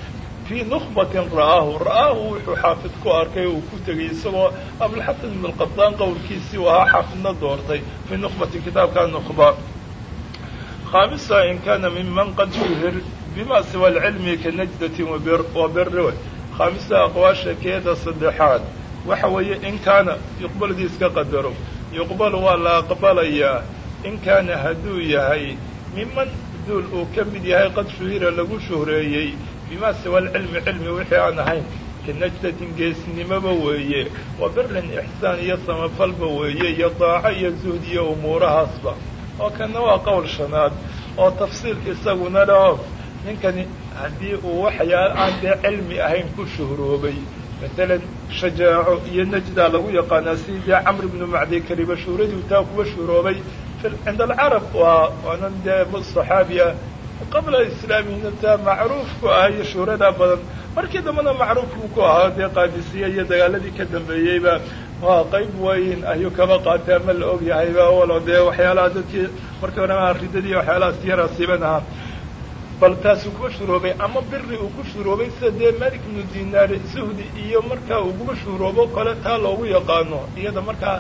fii nukhbatin ra'aahu ra'aahu wuxuu xaafid ku arkay uu ku tegay isagoo abulxasan ibn alqadaan qowlkiisii uu ahaa xaafidna doortay. Fii nukhbatin kitaabka nukhba. Khaamisa in kana miman qad shuhir bima siwa alcilmi ka najdatin wa biri khaamisa aqwaasha keeda saddexaad waxa weeye in kaana yuqbalidii iska qadaro. Yuqbalu waa la aqbalayaa in kaana hadduu yahay miman duul uu ka mid yahay qad shuhira lagu shuhreeyey bimaa siwa alcilmi cilmi wixii aan ahayn ka najdatin geesnimoba weeye wa birin ixsaan iyo samafalba weeye iyo daaco iyo zuhd iyo umuurahaasba. Oo kanna waa qowl shanaad oo tafsiilka isaguna dhaho ninkani haddii uu waxyaala aan dee cilmi ahayn ku shuhroobay maalan shajaaco iyo najdaa lagu yaqaanaa si camr ibnu macdi kariba shuhradii taa kuwa shuhroobay cinda alcarab waa waanan dee saxaabi ah qabla islaamihina taa macruufku ah iyo shuhradaa badan markii dambena macruufku ku ahaa dee qaadisiya iyo dagaaladii ka dambeeyeyba waa qayb weyn ayuu kaba qaatay ama la og yahayba walo dee waxyaalaha dadkii markii hore ridadii waxyaalahaas yara siiban ahaa bal taasuu kuba shuroobay ama biri uu ku shuroobay sida dee malik ibnu dinaar zuhdi iyo markaa uu kuba shuroobo kale taa loogu yaqaano? Iyada markaa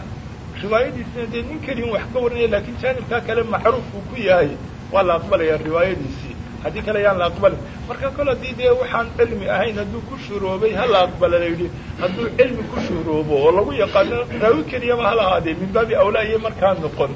riwaayadiisina dee nin keliin wax ka warinaya laakiin jaanibkaa kale macruuf uu ku yahay. Waa la aqbalaya riwaayadiisii haddii kale yaan la aqbalin. Marka kol haddii dee waxaan cilmi ahayn hadduu ku shuroobay ha la aqbala la yidhi hadduu cilmi ku shuroobo oo lagu yaqaano raawi keliyaba hala ahaadee min baabi awlaa iyo markaa noqon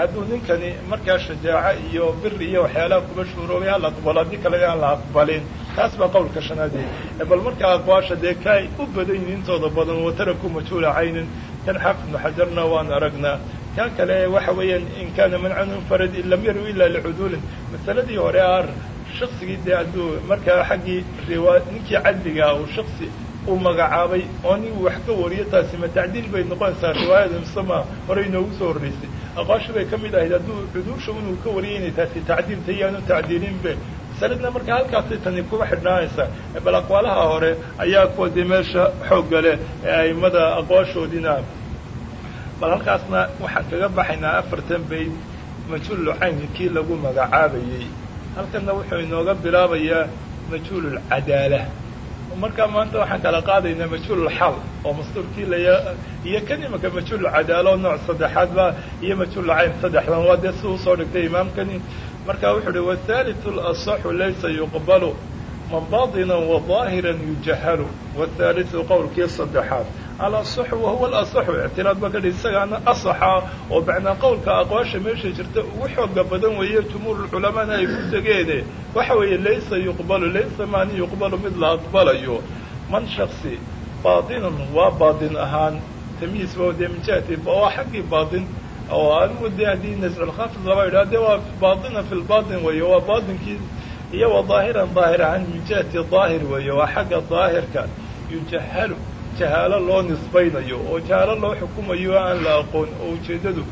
hadduu ninkani markaa shajaaco iyo biri iyo waxyaalaha kuba shuroobay ha la aqbalo haddii kale yaan la aqbalin taas baa qowlka shanaadee bal markaa aqwaasha dee kaay u badan yihiin intooda badan wataraku majhuula caynin kan xaafid ibnu xajarna waan aragnaa kan kale waxa weeyaan in kaana mancan infarad in lam yaru ila licuduulin masaladii hore ar shaksigii dee hadduu markaa xaggii riwaa ninkii cadligaa uu shaksi uu magacaabay oo nin wax ka wariyo taasi ma tacdiil bay noqonaysaa riwaayada misema hore inoogu soo horreysay. Aqwaasha bay ka mid ahayd hadduu cuduusha inuu ka wariyay inay taasi tacdiil ta iyaanu tacdiilinbe masaladna marka halkaasay tani kuba xidhnaanaysaa. Bal aqwaalaha hore ayaa kuwa dee meesha xoogga leh ee aimada aqwaashoodiina. Bal halkaasna waxaan kaga baxaynaa afartan bayd majhuulu cayni kii lagu magacaabayey halkanna wuxuu inooga bilaabayaa majhuululcadaala markaa maanta waxaan kala qaadaynaa majhuululxal oo mastuurkii laya iyo kan imaka majhuululcadaalo nooc saddexaad ba iyo majhuululcayn saddexdan. Waa dee si u soo dhigtay imaamkani. Marka wuxuu uhi wathalitu lasaxu laysa yuqbalu man baطinan وظaahiran yujahalu wاthaliثu qowlkii saddexaad alaصxu wahuwa alaصxu ictiraad ba kadhi isagaana asaxa oo macnaa qowlka aqwaasha meesha jirta ugu xooga badan weeye jumhuur culamaana ay ku tegeene waxa weeye laysa yuqbalu laysa maani yuqbalu mid la aqbalayo man shaksi baطinan waa baطin ahaan tamyiis ba dee min jihati waa xaggii baطin oo anigu de haddii nasculkhafid laba yidhaha de waa baطina fi lbaطin weeye waa baطinkii iyo wa daahiran daahir ahaan min jihati daahir weeye waa xagga daahirka yujahalu jahaalo loo nisbaynayo oo jahaalo loo xukumayo aan la aqoon oo ujeeddadu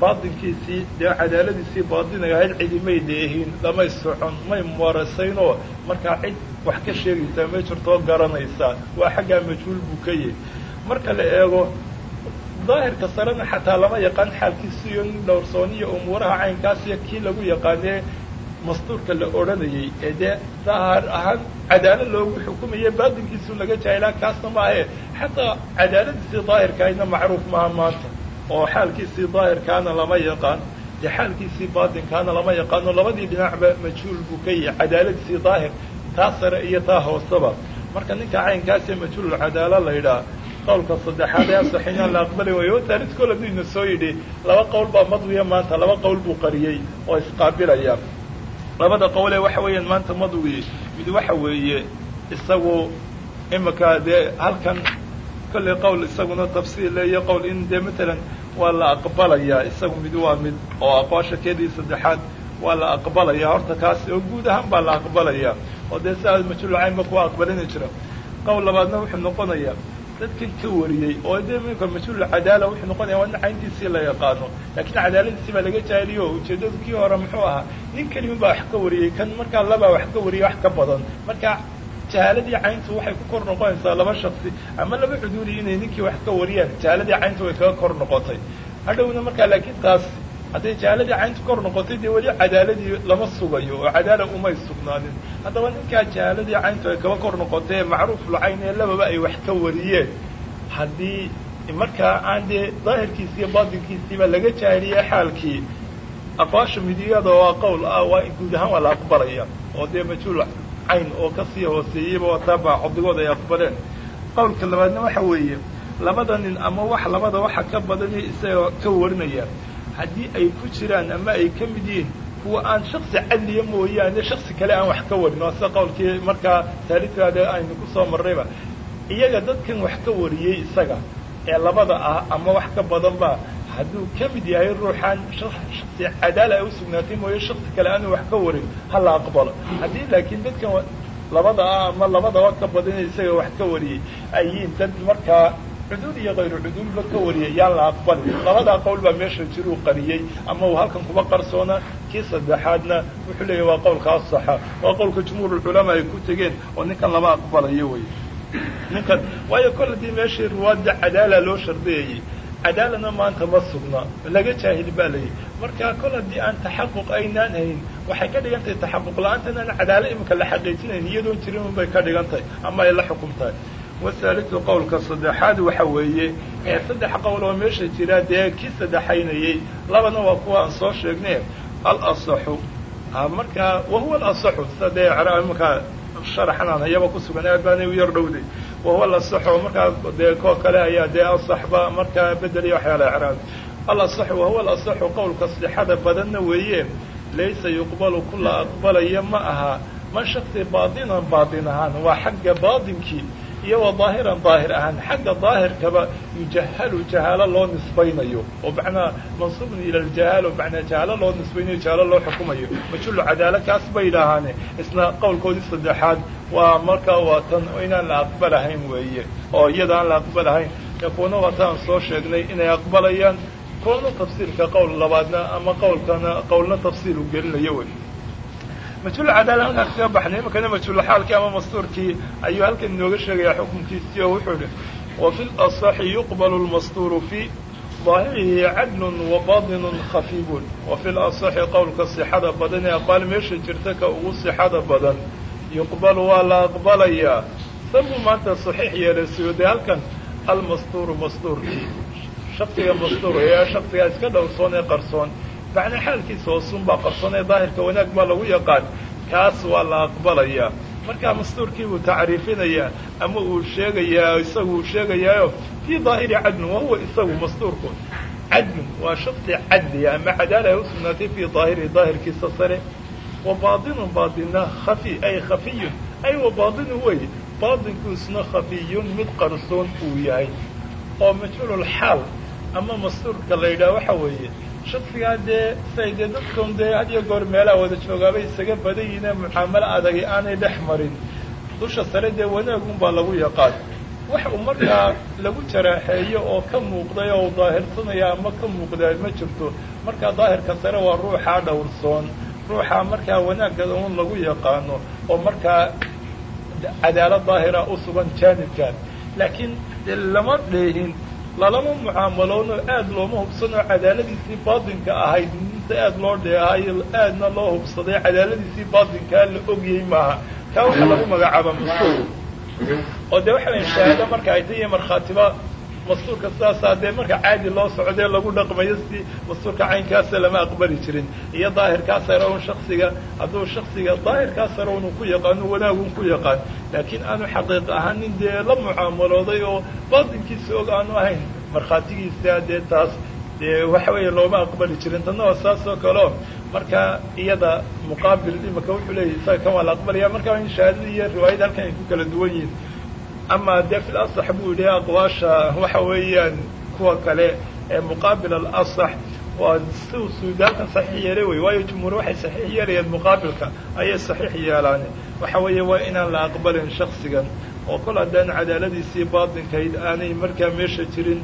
baatinkiisii dee cadaaladiisii baatinaga ahayd cidi may leehiin lamay socon may muwarasaynoo markaa cid wax ka sheegaysaa ma jirtoo garanaysaa waa xaggaa majhuul buu ka yahy marka la eego daahirka sarena xataa lama yaqaan xaalkiisa iyo nin dhowrsooniyo umuuraha caynkaasiyo kii lagu yaqaanee mastuurka la odhanayey ee dee daahir ahaan cadaalad loogu xukumaye baatinkiisu laga jaahilaa kaasna maahe xataa cadaaladiisii daahirkaayna macruuf maha maanta. Oo xaalkiisii daahirkaana lama yaqaan dee xaalkiisii baatinkaana lama yaqaano labadii dhinacba majhuul buu ka yahay cadaaladiisii daahir taa sare iyo taa hooseba marka ninka caynkaasee majhuululcadaala la yidhaha. Qawlka saddexaad ee asaxiinaan la aqbali waayo o ina soo yidhi. Laba qowl baa madwiya maanta laba qowl buu qariyey oo isqaabilaya labada qowlee waxa weeyaan maanta madwi mid waxa weeye isagu imika dee halkan kollay qowl isaguna tafsiil leeyo qowl in dee matalan waa la aqbalayaa. Isagu mid waa mid oo aqoosha keedii saddexaad waa la aqbalaya horta kaas oo guud ahaan baa la aqbalaya oo dee saa majhuulcaynba kuwa aqbalini jira. Qowl labaadna wuxuu noqonayaa dadkan ka wariyey oo de minka majhuulcadaala wuxuu noqonaya waa in cayntiisii la yaqaano. Laakiin cadaaladiisii baa laga jaahiliyo ujeeddadu kii hore muxuu ahaa nin kelimin baa wax ka wariyey kan markaa labaa wax ka wariyey wax ka badan. Marka jahaaladii cayntu waxay ku kor noqonaysaa laba shaksi ama laba cuduuli inay ninkii wax ka wariyaan jahaaladii cayntu way kaga kor noqotay. Hadhowna markaa laakiin taas hadday jahaaladii cayntu kor noqotay dee weli cadaaladii lama sugayo oo cadaala umay sugnaanin. Haddaba ninkaa jahaaladii cayntu ay kaba kor noqotay ee macruuf lacayn ee lababa ay wax ka wariyeen. Haddii markaa aan dee daahirkiisi iyo baatinkiisiiba laga jaahiliyey xaalkii aqwaasha midiyada waa qowl ah waa guud ahaan waa la aqbalaya. Oo dee majhuul cayn oo ka sii hooseeyeyba wataaba coddigood ay aqbaleen. Qowlka labaadna waxa weeye labada nin ama wax labada waxa ka badani isaga ka warinaya haddii ay ku jiraan ama ay ka mid yihiin kuwa aan shaksi cadliya mooyaane shaksi kale aan wax ka warin. Oo sida qowlkii markaa taaliskaada aynu ku soo marrayba. Iyaga dadkan wax ka wariyey isaga ee labada ah ama wax ka badanba hadduu ka mid yahay ruuxaan shaksi cadaala ay usugnaatay mooye shaksi kale aanu wax ka warin ha la aqbalo. Haddii laakiin dadkan labada ah ama labadaba ka badan isaga wax ka wariyey ay yihiin dad markaa cuduul iyo kayru cuduulba ka wariyay. Yaan la aqbalin labadaa qowl baa meesha jiruu qariyey ama uu halkan kuba qarsoona kii saddexaadna wuxuu leeyahy waa qowlka asaxa. Waa qowlka jumhuurulculamaa ay ku tegeen oo ninkan lama aqbalayo wey. Ninkan waayo kol haddii meeshii ruwaadda cadaala loo shardiyayey cadaalana maanta ma sugna. Laga jaahil baa layihi marka kol haddii aan taxaquq aynaan hayn waxay ka dhigan tahay taxaquq la'aantan aan cadaalo imika la xaqiijinayn iyadoon jirin unbay ka dhigan tahay ama ay la xukum tahay wasaalisu qowlka saddexaad waxa weeye ee saddex qowl oo meesha jira dee kii saddexaynayey? Labana waa kuwa aan soo sheegnay alasaxu markaa wahuwa alasaxu sida dee imaka sharaxan aan hayaba ku sugan aad baanay u yar dhowday. Wahuwa alasaxu markaa dee koo kale ayaa dee asaxba markaa bedeliya waxyaala icraab. Alasaxu wahuwa alasaxu qowlka sixada badanna weeye laysa yuqbalu kula aqbalaya ma aha. Man shaksi baatinan baatin ahaan waa xagga baatinkii iyo wa daahiran daahir ahaan. Xagga daahirkaba yujahalu jahaalo loo nisbaynayo oo macnaa mansuubun ila aljahaalo macnaa jahaalo loo nisbaynayo jahaalo loo xukumayo. Majhuulu cadaalo kaas bay yidhaahaane. Isna qowlkoodii saddexaad waa markaa waa tan inaan la aqbalahayn weeye oo iyada aan la aqbalahayn kuwana waa taan soo sheegnay inay aqbalayaan. Kuwana tafsiirka qowl labaadna ama qowlkana qowlna tafsiir uu gelinayo wey majhuul cadaala halkaan kaga baxnay imakana majhuul xaalkii ama mastuurkii? Ayuu halkan inooga sheegayaa xukunkiisii oo wuxuu ihi wa fi lasaxi yuqbalu lmastuuru fi daahirihi cadlun wa batinun khafiibun wa fi lasaxi qowlka sixada badan ee aqbaal meesha jirta ka ugu sixada badan yuqbalu waa la aqbalayaa sabuu maanta saxiix yeelaysayo dee halkan almastuuru mastuurkii shaksiga mastuur ee shaksigaa iska dhowrsoon ee qarsoon macnaa xaalkiisa hoosun baa qarsoon ee daahirka wanaag baa lagu yaqaan kaas waa la aqbalayaa markaa mastuurkii buu tacriifinayaa ama uu sheegayaa isagu uu sheegayaayo fii daahiri cadlun wahuwa isagu mastuurku. Cadlun waa shaksi cadliya ama cadaala ay usugnaatay fii daahiri daahirkiisa sare. Wa baatinun baatina khafi ay khafiyun ay wa baatinu wey baatinkiisuna khafiyun mid qarsoon uu yahay. Oo majhuululxaal ama mastuurka la yidhaha waxa weeye shaksigaa dee say dee dadkan dee had iyo goor meelaha wada joogaabay isaga badan yihiine mucaamalo adagi aanay dhex marin dusha sare dee wanaagun baa lagu yaqaan wax uu markaa lagu jaraaxeeyo oo ka muuqday oo daahirsanaya ama ka muuqdaa ma jirto markaa daahirka sare waa ruuxaa dhowrsoon ruuxaa markaa wanaagga un lagu yaqaano oo markaa cadaalad daahira u sugan jaanibkan laakiin lama dheehin lalama mucaamaloono aada looma hubsanoo cadaaladiisii baatinka ahayd. Inta aada loo dheehayo aadna loo hubsaday cadaaladiisii baatinkaa la ogyay maaha. Kaa waxaa lagu magacaaba mastuur oo dee waxa waya shahaado marka ay tahiyo markhaatiba mastuurka sidaasaa dee marka caadi loo socdee lagu dhaqmayo si mastuurka caynkaasa lama aqbali jirin. Iyo daahirkaa sare un shaksiga hadduu shaksiga daahirkaa sare unu ku yaqaano wanaagun ku yaqaan. Laakiin aanu xaqiiq ahaanin dee la mucaamalooday oo baatinkiisa og aanu ahayn. Markhaatigiisa dee taas dee waxa weeye looma aqbali jirin. Tanna waa saas oo kaleo marka iyada muqaabil imaka wuxuu leeyahy isaga kan waa la aqbalaya marka shahaadada iyo riwaayada halkan ay ku kala duwan yihiin ama dee fi lasax buu yihi aqwaasha waxa weeyaan kuwa kale ee muqaabil alasax waa si uu suudi halkan saxiix yeelay wey waayo jumhuur waxay saxiix yeelayeen muqaabilka ayay saxiix yeelaane waxa weeye waa inaan la aqbalin shaksigan oo kol haddaan cadaaladiisii baatinkayd aanay markaa meesha jirin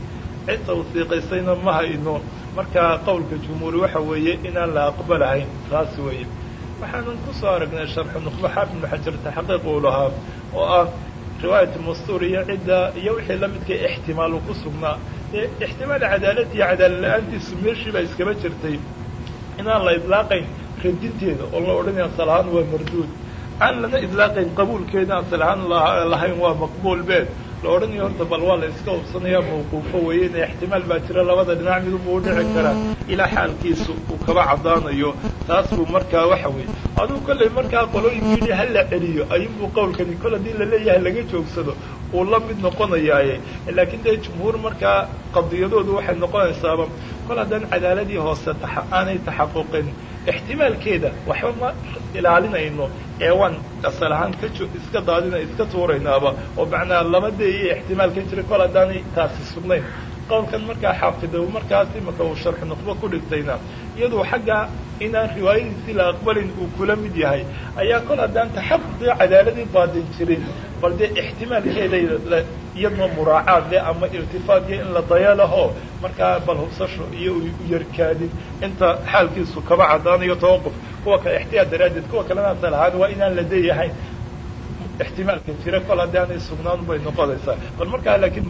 cid tawsiiqaysayna ma hayno markaa qowlka jumhuuri waxa weeye inaan la aqbalahayn taas weeye waxaanan ku soo aragnay sharxu nuqba xaafid ibnu xajar taxqiiq uu lahaa oo ah riwaayat mastuur iyo cidda iyo wixii la midka ixtimaal uu ku sugnaa ixtimaal cadaalad iyo cadaalad la'aantiisu meeshii baa iskaba jirtay. Inaan la idlaaqayn radinteeda oo la odhanaya asal ahaan waa marduud. Aan lana idlaaqayn qabuulkeeda asal ahaan lahayn waa maqbuul beed la odhanayo horta bal waa la iska hubsanaya mawquufo weeye ina ixtimaal baa jira labada dhinac midunba u dhici karaa. Ilaa xaalkiisu uu kaba caddaanayo taas buu markaa waxa weeye. Aduu kollay markaa qolooyinkii yidhi ha la celiyo ayunbuu qowlkani kol haddii la leeyahay laga joogsado uu la mid noqonayaaye. Laakiin dee jumhuur markaa qadiyadoodu waxay noqonaysaaba kol haddaan cadaaladii hoose aanay taxaquqin ixtimaalkeeda waxba ma ilaalinayno ee waan asal ahaan ka iska daadina iska tuuraynaaba oo macnaa laba dee iyo ixtimaalkan jira kol haddaanay taasi sugnayn qowlkan markaa xaafida markaas imaka uu sharxu nuqbo ku dhigtayna iyaduu xagga inaan riwaayadiisii la aqbalin uu kula mid yahay ayaa kol haddaan taxaquqii cadaaladii baadin jirin bal dee ixtimaalkeeday iyadna muraacaad leh ama irtifaadyo in la daya laho markaa bal hubsasho iyo u yarkaadin inta xaalkiisu kaba caddaanayo tawaquf kuwa kale ixtiyaad daraaddeed kuwa kalena asal ahaan waa inaan la deeyahayn ixtimaalka jira kol haddii aanay sugnaan bay noqonaysaa bal markaa laakiin